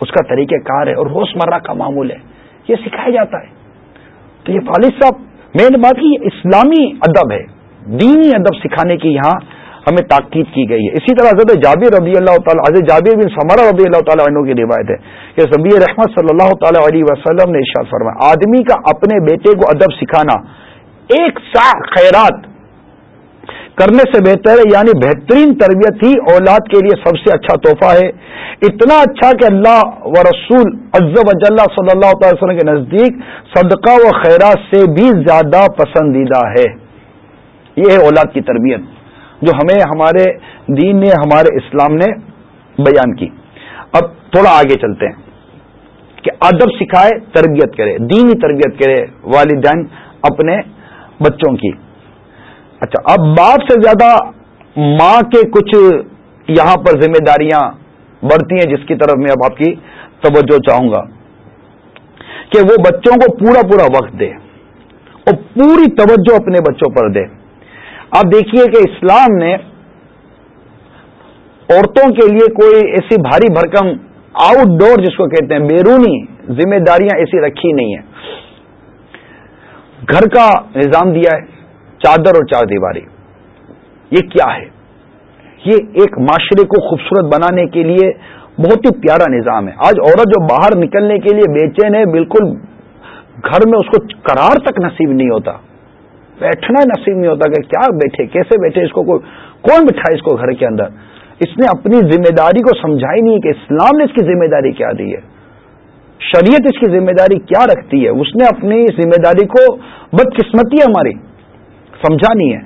اس کا طریقہ کار ہے اور روزمرہ کا معمول ہے۔ یہ سکھایا جاتا ہے۔ تو یہ والد صاحب مین بات کی اسلامی ادب ہے۔ دینی ادب سکھانے کی یہاں ہمیں تاکید کی گئی ہے۔ اسی طرح حضرت جابر رضی اللہ تعالیٰ، حضرت جابر بن سمرا رضی اللہ تعالیٰ عنہ کی روایت ہے کہ سبی رحمت صلی اللہ تعالی علیہ وسلم نے ارشاد فرمایا، آدمی کا اپنے بیٹے کو ادب سکھانا ایک سا خیرات کرنے سے بہتر ہے یعنی بہترین تربیت ہی اولاد کے لیے سب سے اچھا تحفہ ہے۔ اتنا اچھا کہ اللہ و رسول عز و جل صلی اللہ تعالی وسلم کے نزدیک صدقہ و خیرات سے بھی زیادہ پسندیدہ ہے۔ یہ ہے اولاد کی تربیت۔ جو ہمیں ہمارے دین نے، ہمارے اسلام نے بیان کی۔ اب تھوڑا آگے چلتے ہیں کہ ادب سکھائے، تربیت کرے۔ دینی تربیت کرے والدین اپنے بچوں کی۔ اچھا اب باپ سے زیادہ ماں کے کچھ یہاں پر ذمہ داریاں بڑھتی ہیں، جس کی طرف میں اب آپ کی توجہ چاہوں گا کہ وہ بچوں کو پورا پورا وقت دے اور پوری توجہ اپنے بچوں پر دے۔ آپ دیکھیے کہ اسلام نے عورتوں کے لیے کوئی ایسی بھاری بھرکم آؤٹ ڈور جس کو کہتے ہیں، بیرونی ذمہ داریاں ایسی رکھی نہیں ہیں۔ گھر کا نظام دیا ہے، چادر اور چار دیواری۔ یہ کیا ہے؟ یہ ایک معاشرے کو خوبصورت بنانے کے لیے بہت ہی پیارا نظام ہے۔ آج عورت جو باہر نکلنے کے لیے بےچین ہے، بالکل گھر میں اس کو قرار تک نصیب نہیں ہوتا۔ بیٹھنا نصیب نہیں ہوتا کہ کیا بیٹھے، کیسے بیٹھے؟ اس کو کون بٹھائے اس کو گھر کے اندر؟ اس نے اپنی ذمہ داری کو سمجھائی نہیں کہ اسلام نے اس کی ذمہ داری کیا دی ہے۔ شریعت اس کی ذمہ داری کیا رکھتی ہے؟ اس نے اپنی ذمہ داری کو بدقسمتی ہماری سمجھانی ہے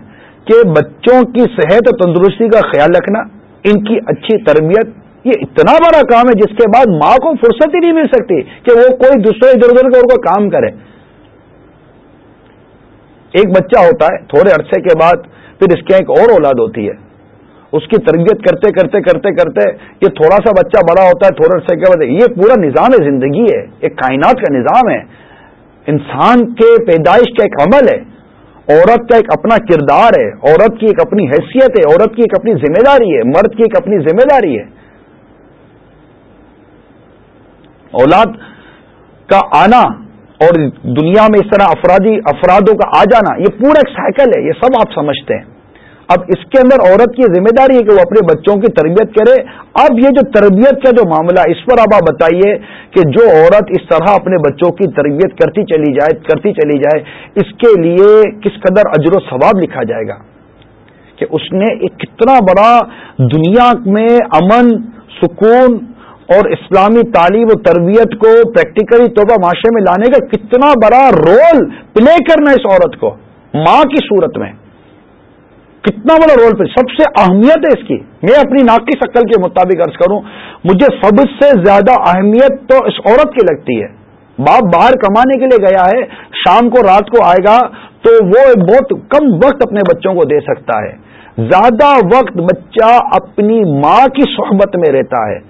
کہ بچوں کی صحت اور تندرستی کا خیال رکھنا، ان کی اچھی تربیت، یہ اتنا بڑا کام ہے جس کے بعد ماں کو فرصت ہی نہیں مل سکتی کہ وہ کوئی دوسرے ادھر ادھر کا کام کرے۔ ایک بچہ ہوتا ہے، تھوڑے عرصے کے بعد پھر اس کی ایک اور اولاد ہوتی ہے۔ اس کی تربیت کرتے کرتے کرتے کرتے یہ تھوڑا سا بچہ بڑا ہوتا ہے، تھوڑے عرصے کے بعد یہ پورا نظام ہے زندگی ہے، ایک کائنات کا نظام ہے۔ انسان کے پیدائش کا ایک عمل ہے، عورت کا ایک اپنا کردار ہے، عورت کی ایک اپنی حیثیت ہے، عورت کی ایک اپنی ذمہ داری ہے، مرد کی ایک اپنی ذمہ داری ہے۔ اولاد کا آنا اور دنیا میں اس طرح افرادی افرادوں کا آ جانا، یہ پورا ایک سائیکل ہے، یہ سب آپ سمجھتے ہیں۔ اب اس کے اندر عورت کی ذمہ داری ہے کہ وہ اپنے بچوں کی تربیت کرے۔ اب یہ جو تربیت کا جو معاملہ اس پر اب آپ بتائیے کہ جو عورت اس طرح اپنے بچوں کی تربیت کرتی چلی جائے، کرتی چلی جائے، اس کے لیے کس قدر اجر و ثواب لکھا جائے گا؟ کہ اس نے ایک کتنا بڑا دنیا میں امن، سکون اور اسلامی تعلیم و تربیت کو پریکٹیکلی طور پر معاشرے میں لانے کا کتنا بڑا رول پلے کرنا اس عورت کو، ماں کی صورت میں۔ کتنا بڑا رول پہ سب سے اہمیت ہے اس کی۔ میں اپنی ناک کی شکل کے مطابق عرض کروں، مجھے سب سے زیادہ اہمیت تو اس عورت کی لگتی ہے۔ باپ باہر کمانے کے لیے گیا ہے، شام کو رات کو آئے گا تو وہ بہت کم وقت اپنے بچوں کو دے سکتا ہے۔ زیادہ وقت بچہ اپنی ماں کی صحبت میں رہتا ہے۔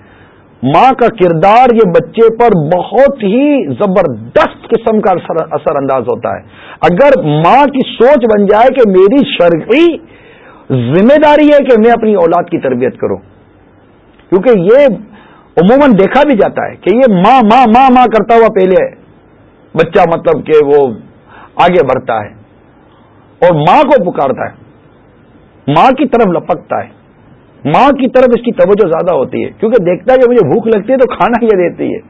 ماں کا کردار یہ بچے پر بہت ہی زبردست قسم کا اثر انداز ہوتا ہے۔ اگر ماں کی سوچ بن جائے کہ میری شرعی ذمہ داری ہے کہ میں اپنی اولاد کی تربیت کروں۔ کیونکہ یہ عموماً دیکھا بھی جاتا ہے کہ یہ ماں ماں ماں ماں کرتا ہوا پہلے بچہ مطلب کہ وہ آگے بڑھتا ہے اور ماں کو پکارتا ہے۔ ماں کی طرف لپکتا ہے۔ ماں کی طرف اس کی توجہ زیادہ ہوتی ہے، کیونکہ دیکھتا ہے کہ مجھے بھوک لگتی ہے تو کھانا یہ دیتی ہے۔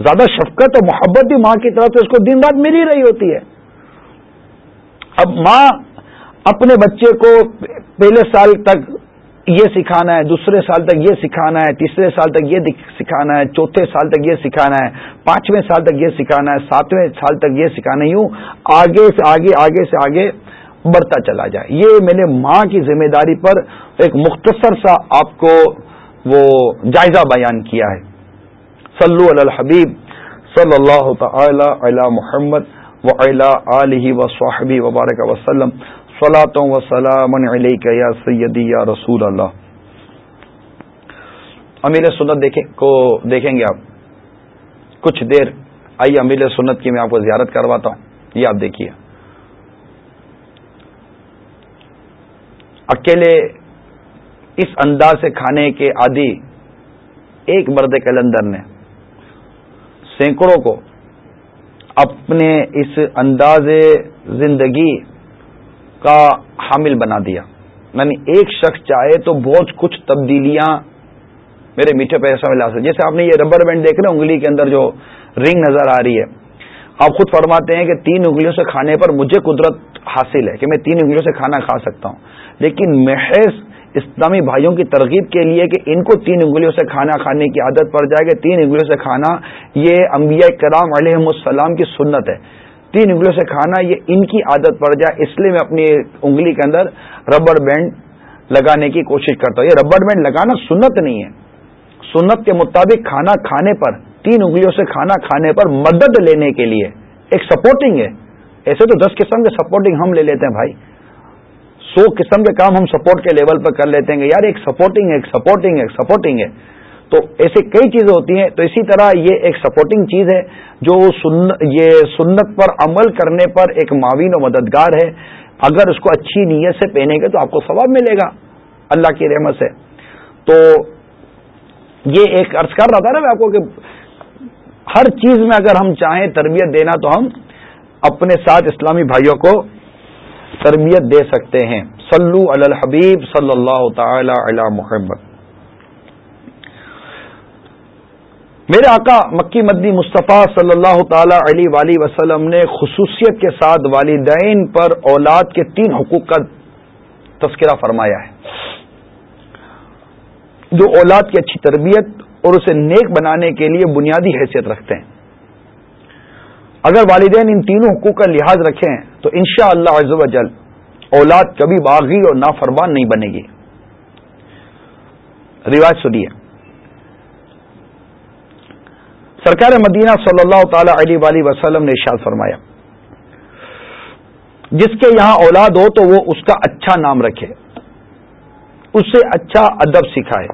زیادہ شفقت اور محبت بھی ماں کی طرف سے اس کو دن رات مل ہی رہی ہوتی ہے۔ اب ماں اپنے بچے کو پہلے سال تک یہ سکھانا ہے، دوسرے سال تک یہ سکھانا ہے، تیسرے سال تک یہ سکھانا ہے، چوتھے سال تک یہ سکھانا ہے، پانچویں سال تک یہ سکھانا ہے، ساتویں سال تک یہ سکھانا ہے۔ یوں آگے سے آگے آگے سے آگے بڑھتا چلا جائے۔ یہ میں نے ماں کی ذمہ داری پر ایک مختصر سا آپ کو وہ جائزہ بیان کیا ہے۔ صلو علی الحبیب صلی اللہ تعالی علی محمد و علیہ و صحبی وبارک وسلم صلاحتوں و سلام یا سیدی یا رسول اللہ۔ امیر سنت دیکھیں کو دیکھیں گے آپ۔ کچھ دیر آئیے امیر سنت کی میں آپ کو زیارت کرواتا ہوں۔ یہ آپ دیکھیے۔ اکیلے اس انداز سے کھانے کے عادی ایک برد کلندر نے سینکڑوں کو اپنے اس انداز زندگی کا حامل بنا دیا۔ یعنی ایک شخص چاہے تو بہت کچھ تبدیلیاں میرے میٹھے پیسہ میں لا سکتے۔ جیسے آپ نے یہ ربر بینڈ دیکھ رہے انگلی کے اندر جو رنگ نظر آ رہی ہے، آپ خود فرماتے ہیں کہ تین انگلیوں سے کھانے پر مجھے قدرت حاصل ہے کہ میں تین انگلیوں سے کھانا کھا سکتا ہوں۔ لیکن محض اسلامی بھائیوں کی ترغیب کے لیے کہ ان کو تین انگلیوں سے کھانا کھانے کی عادت پڑ جائے کہ تین انگلیوں سے کھانا یہ انبیاء کرام علیہ السلام کی سنت ہے۔ تین انگلیوں سے کھانا یہ ان کی عادت پڑ جائے، اس لیے میں اپنی انگلی کے اندر ربڑ بینڈ لگانے کی کوشش کرتا ہوں۔ یہ ربڑ بینڈ لگانا سنت نہیں ہے۔ سنت کے مطابق کھانا کھانے پر، تین انگلیوں سے کھانا کھانے پر مدد لینے کے لیے ایک سپورٹنگ ہے۔ ایسے تو دس قسم کے سپورٹنگ ہم لے لیتے ہیں بھائی۔ سو قسم کے کام ہم سپورٹ کے لیول پر کر لیتے ہیں۔ یار، ایک سپورٹنگ ہے، ایک سپورٹنگ ہے، ایک سپورٹنگ ہے۔ تو ایسے کئی چیزیں ہوتی ہیں۔ تو اسی طرح یہ ایک سپورٹنگ چیز ہے جو سن، یہ سنت پر عمل کرنے پر ایک معاون و مددگار ہے۔ اگر اس کو اچھی نیت سے پہنے گے تو آپ کو ثواب ملے گا۔ اللہ کی رحمت سے۔ تو یہ ایک عرض کر رہا تھا نا میں آپ کو کہ ہر چیز میں اگر ہم چاہیں تربیت دینا تو ہم اپنے ساتھ اسلامی بھائیوں کو تربیت دے سکتے ہیں۔ سلو الحبیب صلی اللہ تعالی علی محمد۔ میرے آقا مکی مدنی مصطفیٰ صلی اللہ تعالی علی ولی وسلم نے خصوصیت کے ساتھ والدین پر اولاد کے تین حقوق کا تذکرہ فرمایا ہے۔ جو اولاد کی اچھی تربیت اور اسے نیک بنانے کے لیے بنیادی حیثیت رکھتے ہیں۔ اگر والدین ان تینوں حقوق کا لحاظ رکھیں تو انشاء اللہ عز و جل اولاد کبھی باغی اور نافرمان نہیں بنے گی۔ رواج سنیے۔ سرکار مدینہ صلی اللہ تعالی علیہ وسلم نے ارشاد فرمایا، جس کے یہاں اولاد ہو تو وہ اس کا اچھا نام رکھے، اس سے اچھا ادب سکھائے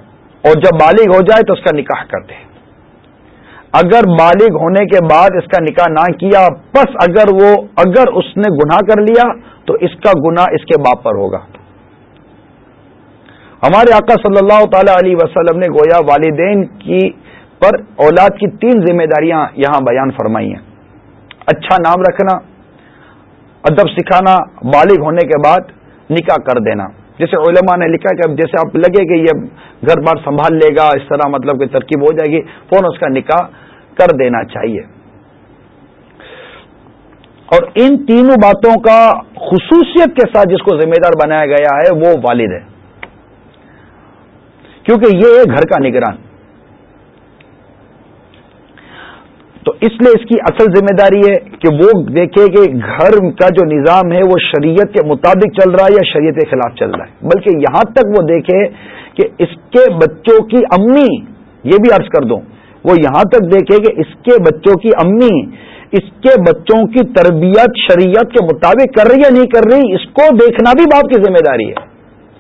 اور جب بالغ ہو جائے تو اس کا نکاح کر دے۔ اگر بالغ ہونے کے بعد اس کا نکاح نہ کیا بس اگر وہ، اگر اس نے گناہ کر لیا، تو اس کا گناہ اس کے باپ پر ہوگا۔ ہمارے آقا صلی اللہ تعالی علیہ وسلم نے گویا والدین کی پر اولاد کی تین ذمہ داریاں یہاں بیان فرمائی ہیں۔ اچھا نام رکھنا، ادب سکھانا بالغ ہونے کے بعد نکاح کر دینا۔ جیسے علماء نے لکھا کہ جیسے آپ لگے کہ یہ گھر بار سنبھال لے گا، اس طرح مطلب کہ ترکیب ہو جائے گی فون اس کا نکاح کر دینا چاہیے۔ اور ان تینوں باتوں کا خصوصیت کے ساتھ جس کو ذمہ دار بنایا گیا ہے، وہ والد ہے۔ کیونکہ یہ ہے گھر کا نگران۔ تو اس لیے اس کی اصل ذمہ داری ہے کہ وہ دیکھے کہ گھر کا جو نظام ہے وہ شریعت کے مطابق چل رہا ہے یا شریعت کے خلاف چل رہا ہے۔ بلکہ یہاں تک وہ دیکھے کہ اس کے بچوں کی امی، یہ بھی عرض کر دوں، وہ یہاں تک دیکھے کہ اس کے بچوں کی امی، اس کے بچوں کی تربیت شریعت کے مطابق کر رہی یا نہیں کر رہی، اس کو دیکھنا بھی باپ کی ذمہ داری ہے۔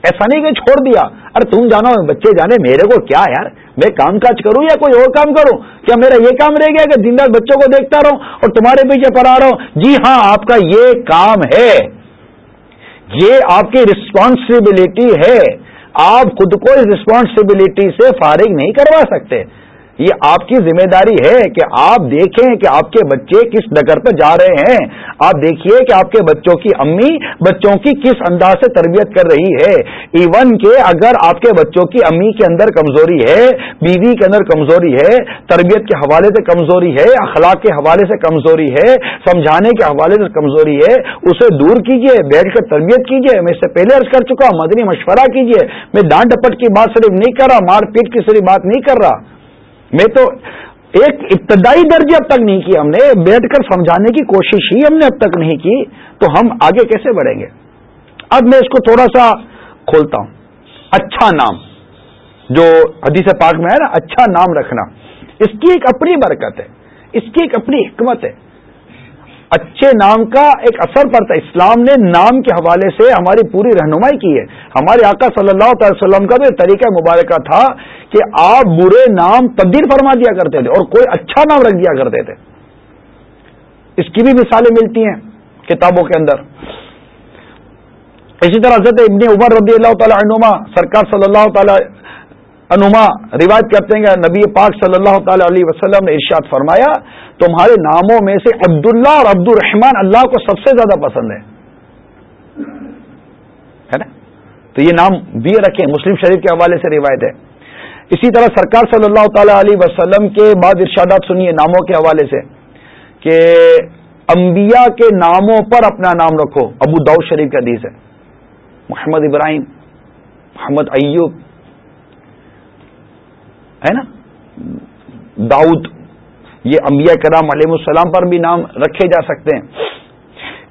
ایسا نہیں کہ چھوڑ دیا، ارے تم جانا بچے جانے، میرے کو کیا یار؟ میں کام کاج کروں یا کوئی اور کام کروں؟ کیا میرا یہ کام رہ گیا کہ دن رات بچوں کو دیکھتا رہوں اور تمہارے پیچھے پڑھا رہا ہوں جی ہاں آپ کا یہ کام ہے۔ یہ آپ کی رسپانسبلٹی ہے۔ آپ خود کو اس رسپانسبلٹی سے فارغ نہیں کروا سکتے۔ یہ آپ کی ذمہ داری ہے کہ آپ دیکھیں کہ آپ کے بچے کس ڈگر پہ جا رہے ہیں۔ آپ دیکھیے کہ آپ کے بچوں کی امی بچوں کی کس انداز سے تربیت کر رہی ہے۔ ایون کہ اگر آپ کے بچوں کی امی کے اندر کمزوری ہے، بیوی کے اندر کمزوری ہے، تربیت کے حوالے سے کمزوری ہے، اخلاق کے حوالے سے کمزوری ہے، سمجھانے کے حوالے سے کمزوری ہے، اسے دور کیجیے بیٹھ کر تربیت کیجیے میں اس سے پہلے عرض کر چکا ہوں، مدنی مشورہ کیجیے میں ڈانٹ ڈپٹ کی بات صرف نہیں کر رہا، مار پیٹ کی صرف بات نہیں کر رہا۔ میں تو ایک ابتدائی درجے اب تک نہیں کی ہم نے، بیٹھ کر سمجھانے کی کوشش ہی ہم نے اب تک نہیں کی، تو ہم آگے کیسے بڑھیں گے؟ اب میں اس کو تھوڑا سا کھولتا ہوں۔ اچھا نام، جو حدیث پاک میں ہے نا اچھا نام رکھنا۔ اس کی ایک اپنی برکت ہے، اس کی ایک اپنی حکمت ہے۔ اچھے نام کا ایک اثر پڑتا ہے۔ اسلام نے نام کے حوالے سے ہماری پوری رہنمائی کی ہے۔ ہمارے آقا صلی اللہ تعالی وسلم کا بھی طریقہ مبارکہ تھا کہ آپ برے نام تبدیل فرما دیا کرتے تھے اور کوئی اچھا نام رکھ دیا کرتے تھے۔ اس کی بھی مثالیں ملتی ہیں کتابوں کے اندر۔ اسی طرح حضرت ابن عمر رضی اللہ تعالی عنما سرکار صلی اللہ تعالی انما روایت کرتے ہیں کہ نبی پاک صلی اللہ تعالی علیہ وسلم نے ارشاد فرمایا، تمہارے ناموں میں سے عبداللہ اور عبد الرحمان اللہ کو سب سے زیادہ پسند ہے نا؟ تو یہ نام بھی رکھیں، مسلم شریف کے حوالے سے روایت ہے۔ اسی طرح سرکار صلی اللہ تعالی علیہ وسلم کے بعد ارشادات سنیے ناموں کے حوالے سے کہ انبیاء کے ناموں پر اپنا نام رکھو۔ ابو داؤ شریف کا حدیث ہے۔ محمد ابراہیم، محمد ایوب ہے نا؟ داؤد. یہ انبیاء کرام علیہ السلام پر بھی نام رکھے جا سکتے ہیں.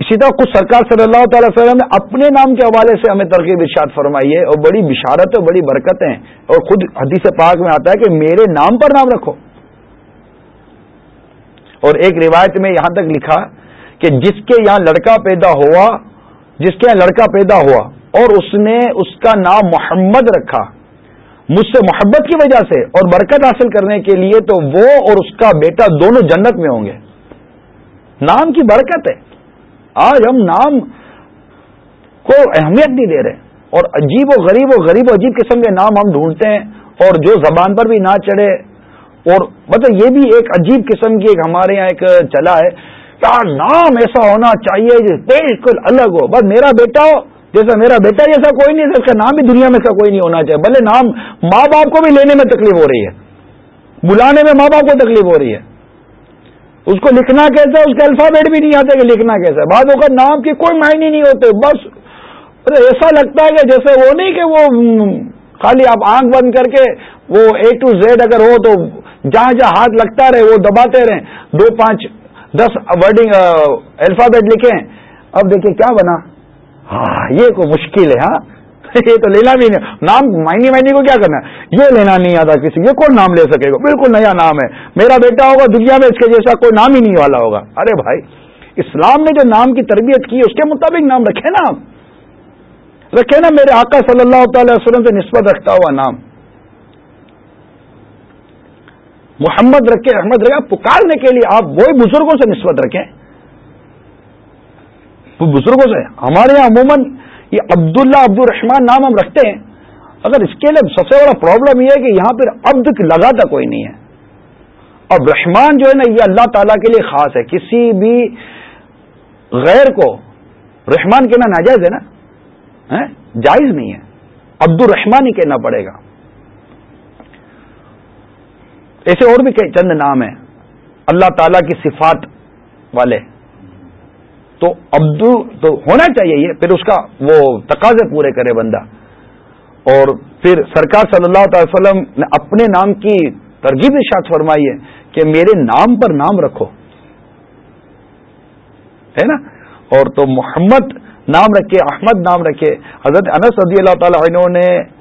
اسی طرح کچھ سرکار صلی اللہ تعالی وسلم نے اپنے نام کے حوالے سے ہمیں ترغیب ارشاد فرمائی ہے اور بڑی بشارت اور بڑی برکت ہیں اور خود حدیث پاک میں آتا ہے کہ میرے نام پر نام رکھو. اور ایک روایت میں یہاں تک لکھا کہ جس کے یہاں لڑکا پیدا ہوا، جس کے یہاں لڑکا پیدا ہوا اور اس نے اس کا نام محمد رکھا مجھ سے محبت کی وجہ سے اور برکت حاصل کرنے کے لیے تو وہ اور اس کا بیٹا دونوں جنت میں ہوں گے۔ نام کی برکت ہے۔ آج ہم نام کو اہمیت نہیں دے رہے اور عجیب و غریب و غریب و عجیب قسم کے نام ہم ڈھونڈتے ہیں اور جو زبان پر بھی نہ چڑھے اور مطلب یہ بھی ایک عجیب قسم کی ایک ہمارے یہاں ایک چلا ہے کیا نام ایسا ہونا چاہیے بالکل الگ ہو۔ بس میرا بیٹا ہو جیسا میرا بیٹا جیسا کوئی نہیں، اس کا نام بھی دنیا میں کوئی نہیں ہونا چاہیے، بھلے نام ماں باپ کو بھی لینے میں تکلیف ہو رہی ہے، بلانے میں ماں باپ کو تکلیف ہو رہی ہے۔ اس کو لکھنا کیسا اس کا الفابیٹ بھی نہیں آتا کہ لکھنا کیسا ہے۔ بعد اوقات نام کی کوئی معنی نہیں ہوتے، بس ایسا لگتا ہے کہ جیسے وہ نہیں کہ وہ خالی آپ آنکھ بند کر کے وہ اے ٹو زیڈ اگر ہو تو جہاں جہاں ہاتھ لگتا رہے وہ دباتے رہیں۔ دو پانچ دس ورڈنگ الفابیٹ لکھیں۔ اب دیکھیں کیا بنا۔ ہاں یہ کوئی مشکل ہے ہاں؟ یہ تو لینا بھی نہیں۔ نام مائنی مائنی کو کیا کرنا ہے؟ یہ لینا نہیں آتا کسی، یہ کون نام لے سکے گا؟ بالکل نیا نام ہے۔ میرا بیٹا ہوگا، دنیا میں اس کے جیسا کوئی نام ہی نہیں والا ہوگا۔ ارے بھائی، اسلام نے جو نام کی تربیت کی، اس کے مطابق نام رکھے نا آپ۔ رکھے نا میرے آقا صلی اللہ تعالی وسلم سے نسبت رکھتا ہوا نام۔ محمد رکھے، احمد رکھے پکارنے کے لیے آپ وہی بزرگوں سے نسبت رکھیں۔ بزرگوں سے، ہمارے یہاں عموماً یہ عبداللہ عبد الرحمان نام ہم رکھتے ہیں، اگر اس کے لیے سب سے بڑا پرابلم یہ ہے کہ یہاں پھر عبد لگاتا کوئی نہیں ہے۔ اب رحمان جو ہے نا، یہ اللہ تعالیٰ کے لیے خاص ہے۔ کسی بھی غیر کو رحمان کہنا ناجائز ہے نا جائز نہیں ہے۔ عبد الرحمان ہی کہنا پڑے گا۔ ایسے اور بھی چند نام ہیں۔ اللہ تعالی کی صفات والے۔ تو عبدو تو ہونا چاہیے یہ، پھر اس کا وہ تقاضے پورے کرے بندہ۔ اور پھر سرکار صلی اللہ تعالی وسلم نے اپنے نام کی ترغیب شاد فرمائی ہے کہ میرے نام پر نام رکھو۔ ہے نا؟ اور تو محمد نام رکھے، احمد نام رکھے۔ حضرت انس رضی اللہ تعالی عنہ نے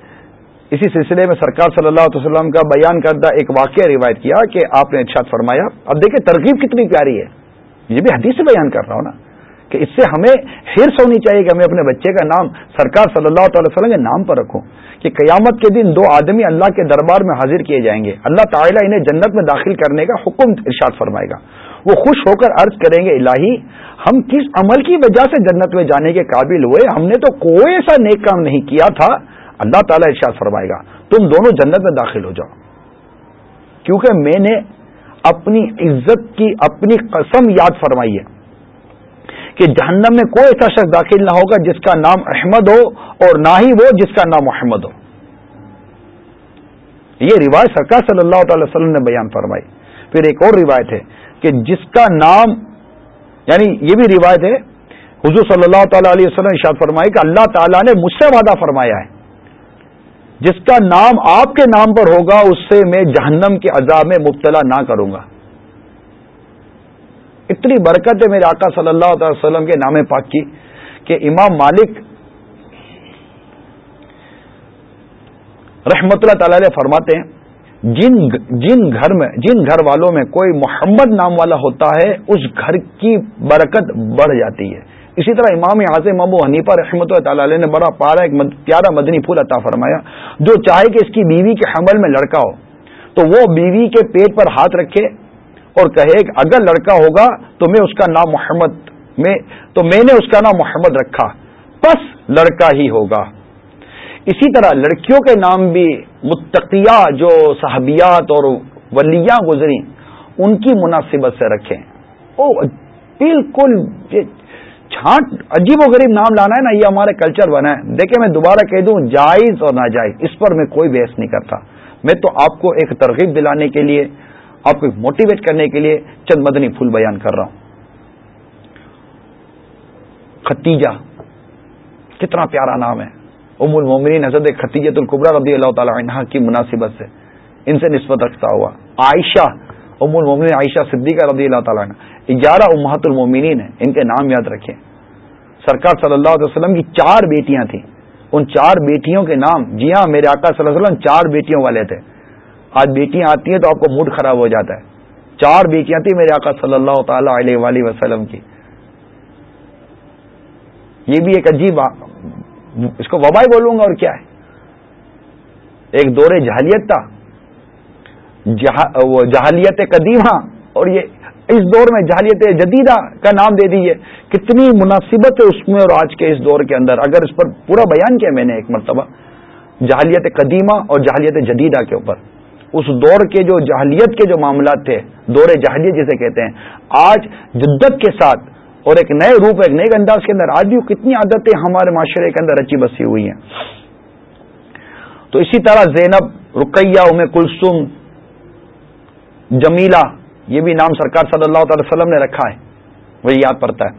اسی سلسلے میں سرکار صلی اللہ علیہ وسلم کا بیان کردہ ایک واقعہ روایت کیا کہ آپ نے ارشاد فرمایا۔ اب دیکھیں ترغیب کتنی پیاری ہے۔ یہ بھی حدیث سے بیان کر رہا ہوں نا۔ کہ اس سے ہمیں ہرس ہونی چاہیے کہ ہمیں اپنے بچے کا نام سرکار صلی اللہ تعالی وسلم کے نام پر رکھوں کہ قیامت کے دن دو آدمی اللہ کے دربار میں حاضر کیے جائیں گے۔ اللہ تعالیٰ انہیں جنت میں داخل کرنے کا حکم ارشاد فرمائے گا۔ وہ خوش ہو کر عرض کریں گے، الہی، ہم کس عمل کی وجہ سے جنت میں جانے کے قابل ہوئے؟ ہم نے تو کوئی ایسا نیک کام نہیں کیا تھا۔ اللہ تعالیٰ ارشاد فرمائے گا، تم دونوں جنت میں داخل ہو جاؤ۔ کیونکہ میں نے اپنی عزت کی اپنی قسم یاد فرمائی ہے۔ کہ جہنم میں کوئی ایسا شخص داخل نہ ہوگا جس کا نام احمد ہو اور نہ ہی وہ جس کا نام محمد ہو۔ یہ روایت سرکار صلی اللہ تعالی وسلم نے بیان فرمائی۔ پھر ایک اور روایت ہے کہ جس کا نام یعنی یہ بھی روایت ہے، حضور صلی اللہ تعالی علیہ وسلم نے فرمائی کہ اللہ تعالیٰ نے مجھ سے وعدہ فرمایا ہے۔ جس کا نام آپ کے نام پر ہوگا، اس سے میں جہنم کے عذاب میں مبتلا نہ کروں گا۔ اتنی برکت ہے میرے آقا صلی اللہ تعالی وسلم کے نام پاک کی کہ امام مالک رحمت اللہ تعالی علیہ فرماتے ہیں، جن جن گھر میں، جن گھر والوں میں کوئی محمد نام والا ہوتا ہے، اس گھر کی برکت بڑھ جاتی ہے۔ اسی طرح امام اعظم ابو حنیفہ رحمۃ اللہ تعالی علیہ نے بڑا پارا ایک پیارا مدنی پھول عطا فرمایا، جو چاہے کہ اس کی بیوی کے حمل میں لڑکا ہو، تو وہ بیوی کے پیٹ پر ہاتھ رکھے اور کہے کہ اگر لڑکا ہوگا تو میں اس کا نام محمد میں تو میں نے اس کا نام محمد رکھا۔ بس لڑکا ہی ہوگا۔ اسی طرح لڑکیوں کے نام بھی متقیہ جو صحابیات اور ولیاں گزری ان کی مناسبت سے رکھیں۔ او بالکل چھانٹ، عجیب و غریب نام لانا ہے نا، یہ ہمارے کلچر بنا ہے۔ دیکھیں، میں دوبارہ کہہ دوں، جائز اور ناجائز، اس پر میں کوئی بحث نہیں کرتا۔ میں تو آپ کو ایک ترغیب دلانے کے لیے آپ کو موٹیویٹ کرنے کے لیے چند مدنی پھول بیان کر رہا ہوں۔ ختیجہ کتنا پیارا نام ہے۔ ام المومنین حضرت ختیجت القبرا رضی اللہ تعالی عنہ کی مناسبت سے ان سے نسبت رکھتا ہوا۔ عائشہ، ام المومن عائشہ صدیقہ رضی اللہ تعالیٰ گیارہ امہات المومنین ہیں، ان کے نام یاد رکھیں۔ سرکار صلی اللہ علیہ وسلم کی چار بیٹیاں تھیں۔ ان چار بیٹیوں کے نام جی ہاں میرے آقا صلی اللہ علیہ وسلم چار بیٹیوں والے تھے۔ آج بیٹیاں آتی ہیں تو آپ کو موڈ خراب ہو جاتا ہے۔ چار بیٹیاں تھیں میرے آقا صلی اللہ تعالی علیہ وآلہ وسلم کی۔ یہ بھی ایک عجیب اس کو وبائی بولوں گا اور کیا ہے؟ ایک دور جہلیت تھا۔ جہلیت قدیمہ اور یہ اس دور میں جہلیت جدیدہ کا نام دے دیجیے کتنی مناسبت ہے اس میں اور آج کے اس دور کے اندر۔ اگر اس پر پورا بیان کیا میں نے ایک مرتبہ۔ جہلیت قدیمہ اور جہلیت جدیدہ کے اوپر۔ اس دور کے جو جہلیت کے جو معاملات تھے، دور جہلیت جسے کہتے ہیں، آج جدت کے ساتھ اور ایک نئے روپ، ایک نئے انداز کے اندر آج بھی کتنی عادتیں ہمارے معاشرے کے اندر اچھی بسی ہوئی ہیں۔ تو اسی طرح زینب، رقیہ، ام کلثوم جمیلا یہ بھی نام سرکار صلی اللہ تعالی وسلم نے رکھا ہے، وہی یاد پڑتا ہے۔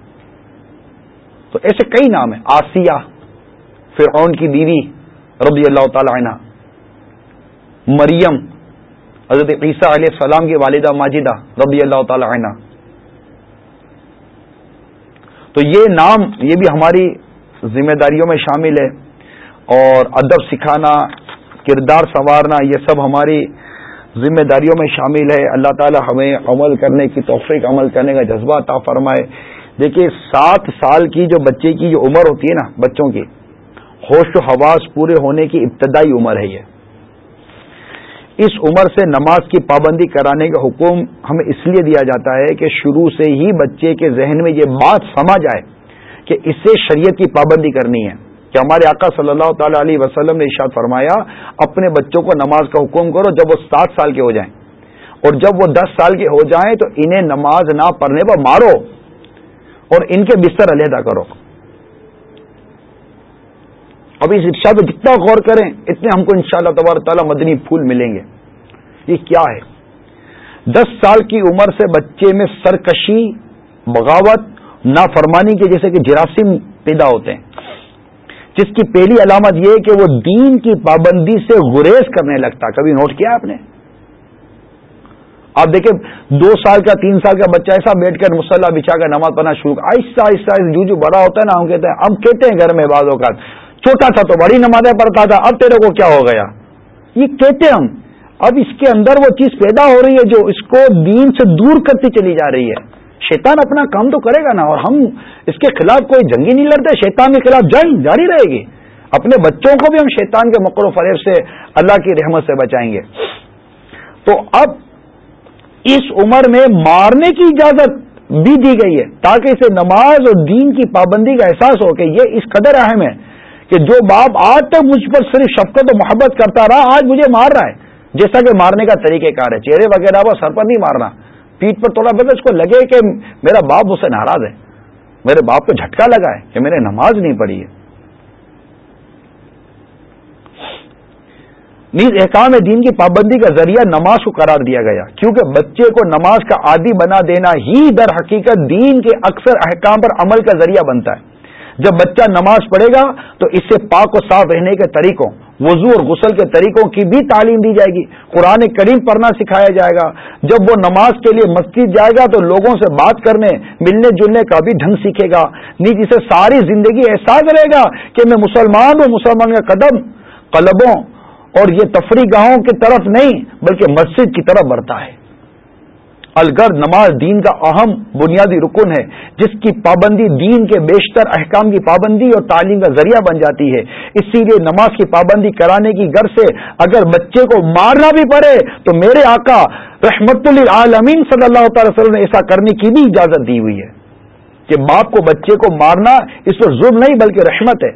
تو ایسے کئی نام ہیں، آسیہ، فرعون کی بیوی رضی اللہ تعالی عنہ، مریم حضرت عیسیٰ علیہ السلام کی والدہ ماجدہ رضی اللہ تعالی عنہ۔ تو یہ نام، یہ بھی ہماری ذمہ داریوں میں شامل ہے۔ اور ادب سکھانا، کردار سنوارنا، یہ سب ہماری ذمہ داریوں میں شامل ہے۔ اللہ تعالی ہمیں عمل کرنے کی توفیق، عمل کرنے کا جذبہ عطا فرمائے۔ دیکھیے، سات سال کی جو بچے کی جو عمر ہوتی ہے نا، بچوں کی، ہوش و حواس پورے ہونے کی ابتدائی عمر ہے یہ۔ اس عمر سے نماز کی پابندی کرانے کا حکم ہمیں اس لیے دیا جاتا ہے کہ شروع سے ہی بچے کے ذہن میں یہ بات سمجھ آئے کہ اس سے شریعت کی پابندی کرنی ہے۔ کہ ہمارے آقا صلی اللہ تعالی علیہ وسلم نے ارشاد فرمایا، اپنے بچوں کو نماز کا حکم کرو جب وہ سات سال کے ہو جائیں۔ اور جب وہ دس سال کے ہو جائیں تو انہیں نماز نہ پڑھنے پر مارو اور ان کے بستر علیحدہ کرو۔ اب اس رکشا پہ جتنا غور کریں، اتنے ہم کو ان شاء اللہ تبار تعالیٰ مدنی پھول ملیں گے۔ یہ کیا ہے؟ دس سال کی عمر سے بچے میں سرکشی، بغاوت، نافرمانی کے جیسے کہ جراثیم پیدا ہوتے ہیں۔ جس کی پہلی علامت یہ کہ وہ دین کی پابندی سے گریز کرنے لگتا۔ کبھی نوٹ کیا آپ نے؟ آپ دیکھیں، دو سال کا، تین سال کا بچہ ایسا بیٹھ کر مسلح بچھا کر نماز پڑھنا شروع، آہستہ آہستہ جو جو بڑا ہوتا ہے نا، ہم کہتے ہیں اب کہتے ہیں گھر میں بعض اوقات چھوٹا تھا تو بڑی نمازیں پڑھتا تھا، اب تیرے کو کیا ہو گیا؟ یہ کہتے ہم، اب اس کے اندر وہ چیز پیدا ہو رہی ہے جو اس کو دین سے دور کرتی چلی جا رہی ہے۔ شیطان اپنا کام تو کرے گا نا، اور ہم اس کے خلاف کوئی جنگی نہیں لڑتے، شیطان کے خلاف جنگ جاری رہے گی۔ اپنے بچوں کو بھی ہم شیطان کے مکر و فریب سے اللہ کی رحمت سے بچائیں گے۔ تو اب اس عمر میں مارنے کی اجازت بھی دی گئی ہے، تاکہ اسے نماز اور دین کی پابندی کا احساس ہو کہ یہ اس قدر اہم ہے۔ کہ جو باپ آج تک مجھ پر صرف شفقت و محبت کرتا رہا، آج مجھے مار رہا ہے۔ جیسا کہ مارنے کا طریقہ کار ہے، چہرے وغیرہ وہ سر پر نہیں مارنا۔ پیٹ پر تھوڑا بہت اس کو لگے کہ میرا باپ اس سے ناراض ہے۔ میرے باپ کو جھٹکا لگا ہے کہ میں نے نماز نہیں پڑھی ہے۔ نیز احکام دین کی پابندی کا ذریعہ نماز کو قرار دیا گیا۔ کیونکہ بچے کو نماز کا عادی بنا دینا ہی در حقیقت دین کے اکثر احکام پر عمل کا ذریعہ بنتا ہے۔ جب بچہ نماز پڑھے گا تو اس سے پاک و صاف رہنے کے طریقوں، وضو اور غسل کے طریقوں کی بھی تعلیم دی جائے گی۔ قرآن کریم پڑھنا سکھایا جائے گا۔ جب وہ نماز کے لیے مسجد جائے گا تو لوگوں سے بات کرنے، ملنے جلنے کا بھی ڈھنگ سیکھے گا۔ نیچ اسے ساری زندگی احساس رہے گا کہ میں مسلمان ہوں، مسلمان کا قدم قلبوں اور یہ تفریح گاہوں کی طرف نہیں، بلکہ مسجد کی طرف بڑھتا ہے۔ الگر نماز دین کا اہم بنیادی رکن ہے، جس کی پابندی دین کے بیشتر احکام کی پابندی اور تعلیم کا ذریعہ بن جاتی ہے۔ اسی لیے نماز کی پابندی کرانے کی گر سے اگر بچے کو مارنا بھی پڑے، تو میرے آقا رحمت للعالمین صلی اللہ تعالی وسلم نے ایسا کرنے کی بھی اجازت دی ہوئی ہے کہ باپ کو بچے کو مارنا اس پر ظلم نہیں، بلکہ رحمت ہے۔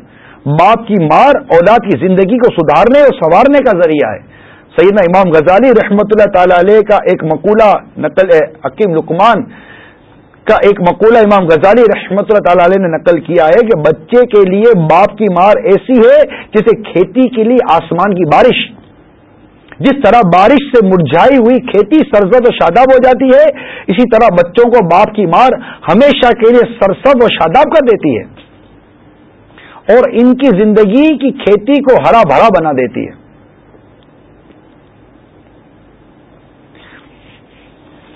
باپ کی مار اولاد کی زندگی کو سدھارنے اور سنوارنے کا ذریعہ ہے۔ سیدنا امام غزالی رحمۃ اللہ تعالی علیہ کا ایک مقولہ نقل حکیم لکمان کا ایک مقولہ امام غزالی رحمۃ اللہ تعالی علیہ نے نقل کیا ہے کہ بچے کے لیے باپ کی مار ایسی ہے جسے کھیتی کے لیے آسمان کی بارش، جس طرح بارش سے مرجھائی ہوئی کھیتی سرزد و شاداب ہو جاتی ہے، اسی طرح بچوں کو باپ کی مار ہمیشہ کے لیے سرسد و شاداب کر دیتی ہے اور ان کی زندگی کی کھیتی کو ہرا بھرا بنا دیتی ہے۔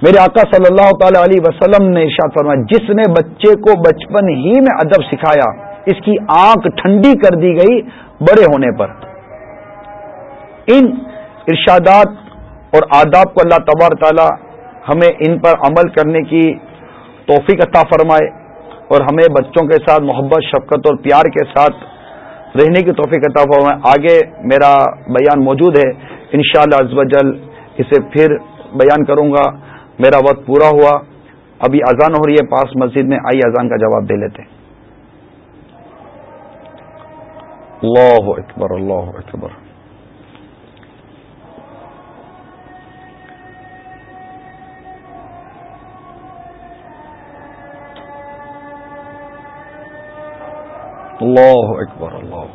میرے آقا صلی اللہ تعالی علیہ وسلم نے ارشاد فرمایا، جس نے بچے کو بچپن ہی میں ادب سکھایا، اس کی آنکھ ٹھنڈی کر دی گئی بڑے ہونے پر۔ ان ارشادات اور آداب کو اللہ تبار تعالی ہمیں ان پر عمل کرنے کی توفیق عطا فرمائے اور ہمیں بچوں کے ساتھ محبت، شفقت اور پیار کے ساتھ رہنے کی توفیق عطا فرمائے۔ آگے میرا بیان موجود ہے، انشاءاللہ شاء اللہ اسے پھر بیان کروں گا۔ میرا وقت پورا ہوا۔ ابھی اذان ہو رہی ہے، پاس مسجد میں آئی اذان کا جواب دے لیتے اللہ اکبر اللہ اکبر۔ اللہ اکبر، اللہ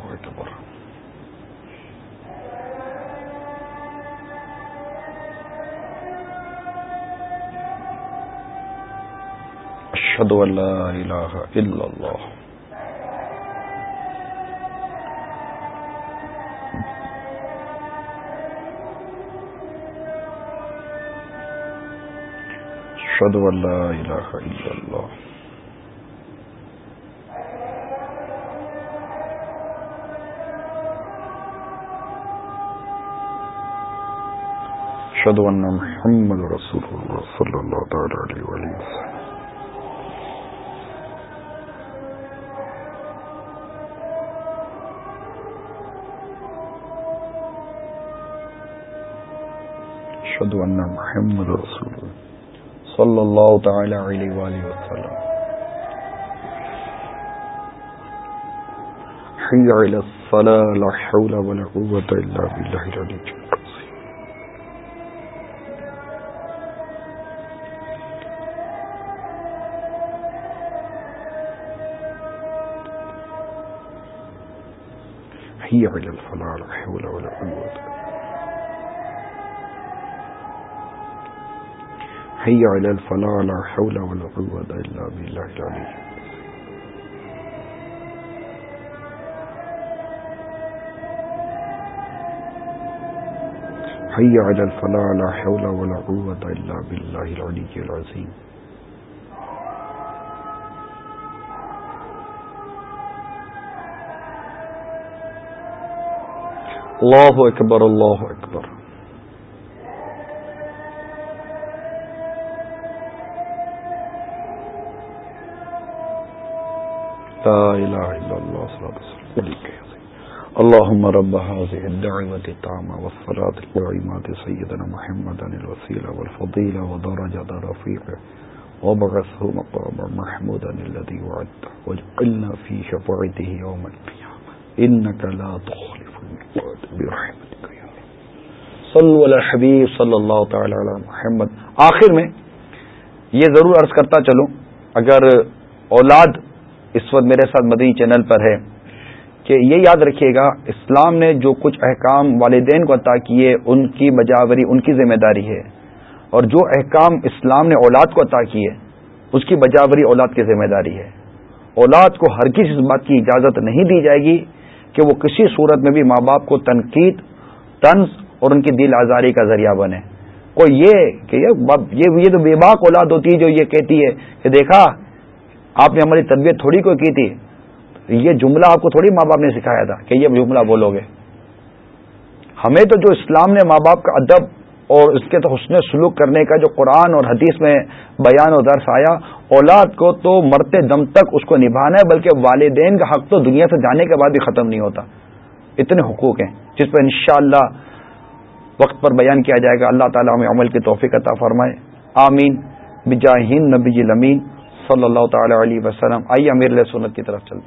اشهد ان لا اله الا الله. اشهد ان لا اله الا الله. اشهد ان محمد رسول الله صلى الله عليه وسلم. اشهد ان محمد رسول الله صلى الله تعالى عليه واله وسلم. حي على الصلاه لا حول ولا قوه الا بالله العلي العظيم. حي على الفلاح لا حول ولا قوه حي على الفلاح لا حول ولا قوة إلا بالله العلي. حي على الفلاح لا حول ولا قوة إلا بالله العلي العظيم. الله أكبر الله أكبر. لا إله إلا الله صلاة اللهم رب هذه الدعوة التعمى والصلاة القائمات سيدنا محمد الوسيلة والفضيلة ودرجة رفيقة وبعثه مقام محمودا الذي وعدته. واجعلنا في شفاعته يوم القيامة. إنك لا تخلف الميعاد برحمتك يا رب. صلو علی حبیب صلی اللہ تعالی علی محمد. آخر میں یہ ضرور عرض کرتا چلوں، اگر اولاد اس وقت میرے ساتھ مدنی چینل پر ہے کہ یہ یاد رکھیے گا، اسلام نے جو کچھ احکام والدین کو عطا کیے، ان کی بجاوری ان کی ذمہ داری ہے۔ اور جو احکام اسلام نے اولاد کو عطا کیے، اس کی بجاوری اولاد کی ذمہ داری ہے۔ اولاد کو ہر کسی اس بات کی اجازت نہیں دی جائے گی کہ وہ کسی صورت میں بھی ماں باپ کو تنقید، طنز اور ان کی دل آزاری کا ذریعہ بنے۔ کوئی یہ کہ یہ تو بے باک اولاد ہوتی ہے جو یہ کہتی ہے کہ دیکھا آپ نے ہماری طبیعت تھوڑی کو کی تھی، یہ جملہ آپ کو تھوڑی ماں باپ نے سکھایا تھا کہ یہ جملہ بولو گے۔ ہمیں تو جو اسلام نے ماں باپ کا ادب اور اس کے تو حسن سلوک کرنے کا جو قرآن اور حدیث میں بیان و درس آیا، اولاد کو تو مرتے دم تک اس کو نبھانا ہے، بلکہ والدین کا حق تو دنیا سے جانے کے بعد بھی ختم نہیں ہوتا۔ اتنے حقوق ہیں، جس پر انشاءاللہ وقت پر بیان کیا جائے گا۔ اللہ تعالیٰ ہمیں عمل کی توفیق عطا فرمائے۔ آمین۔ بجاہین نبی جی نبی صلی اللہ تعالی علیہ وسلم آئیے امیر سنت کی طرف چلتے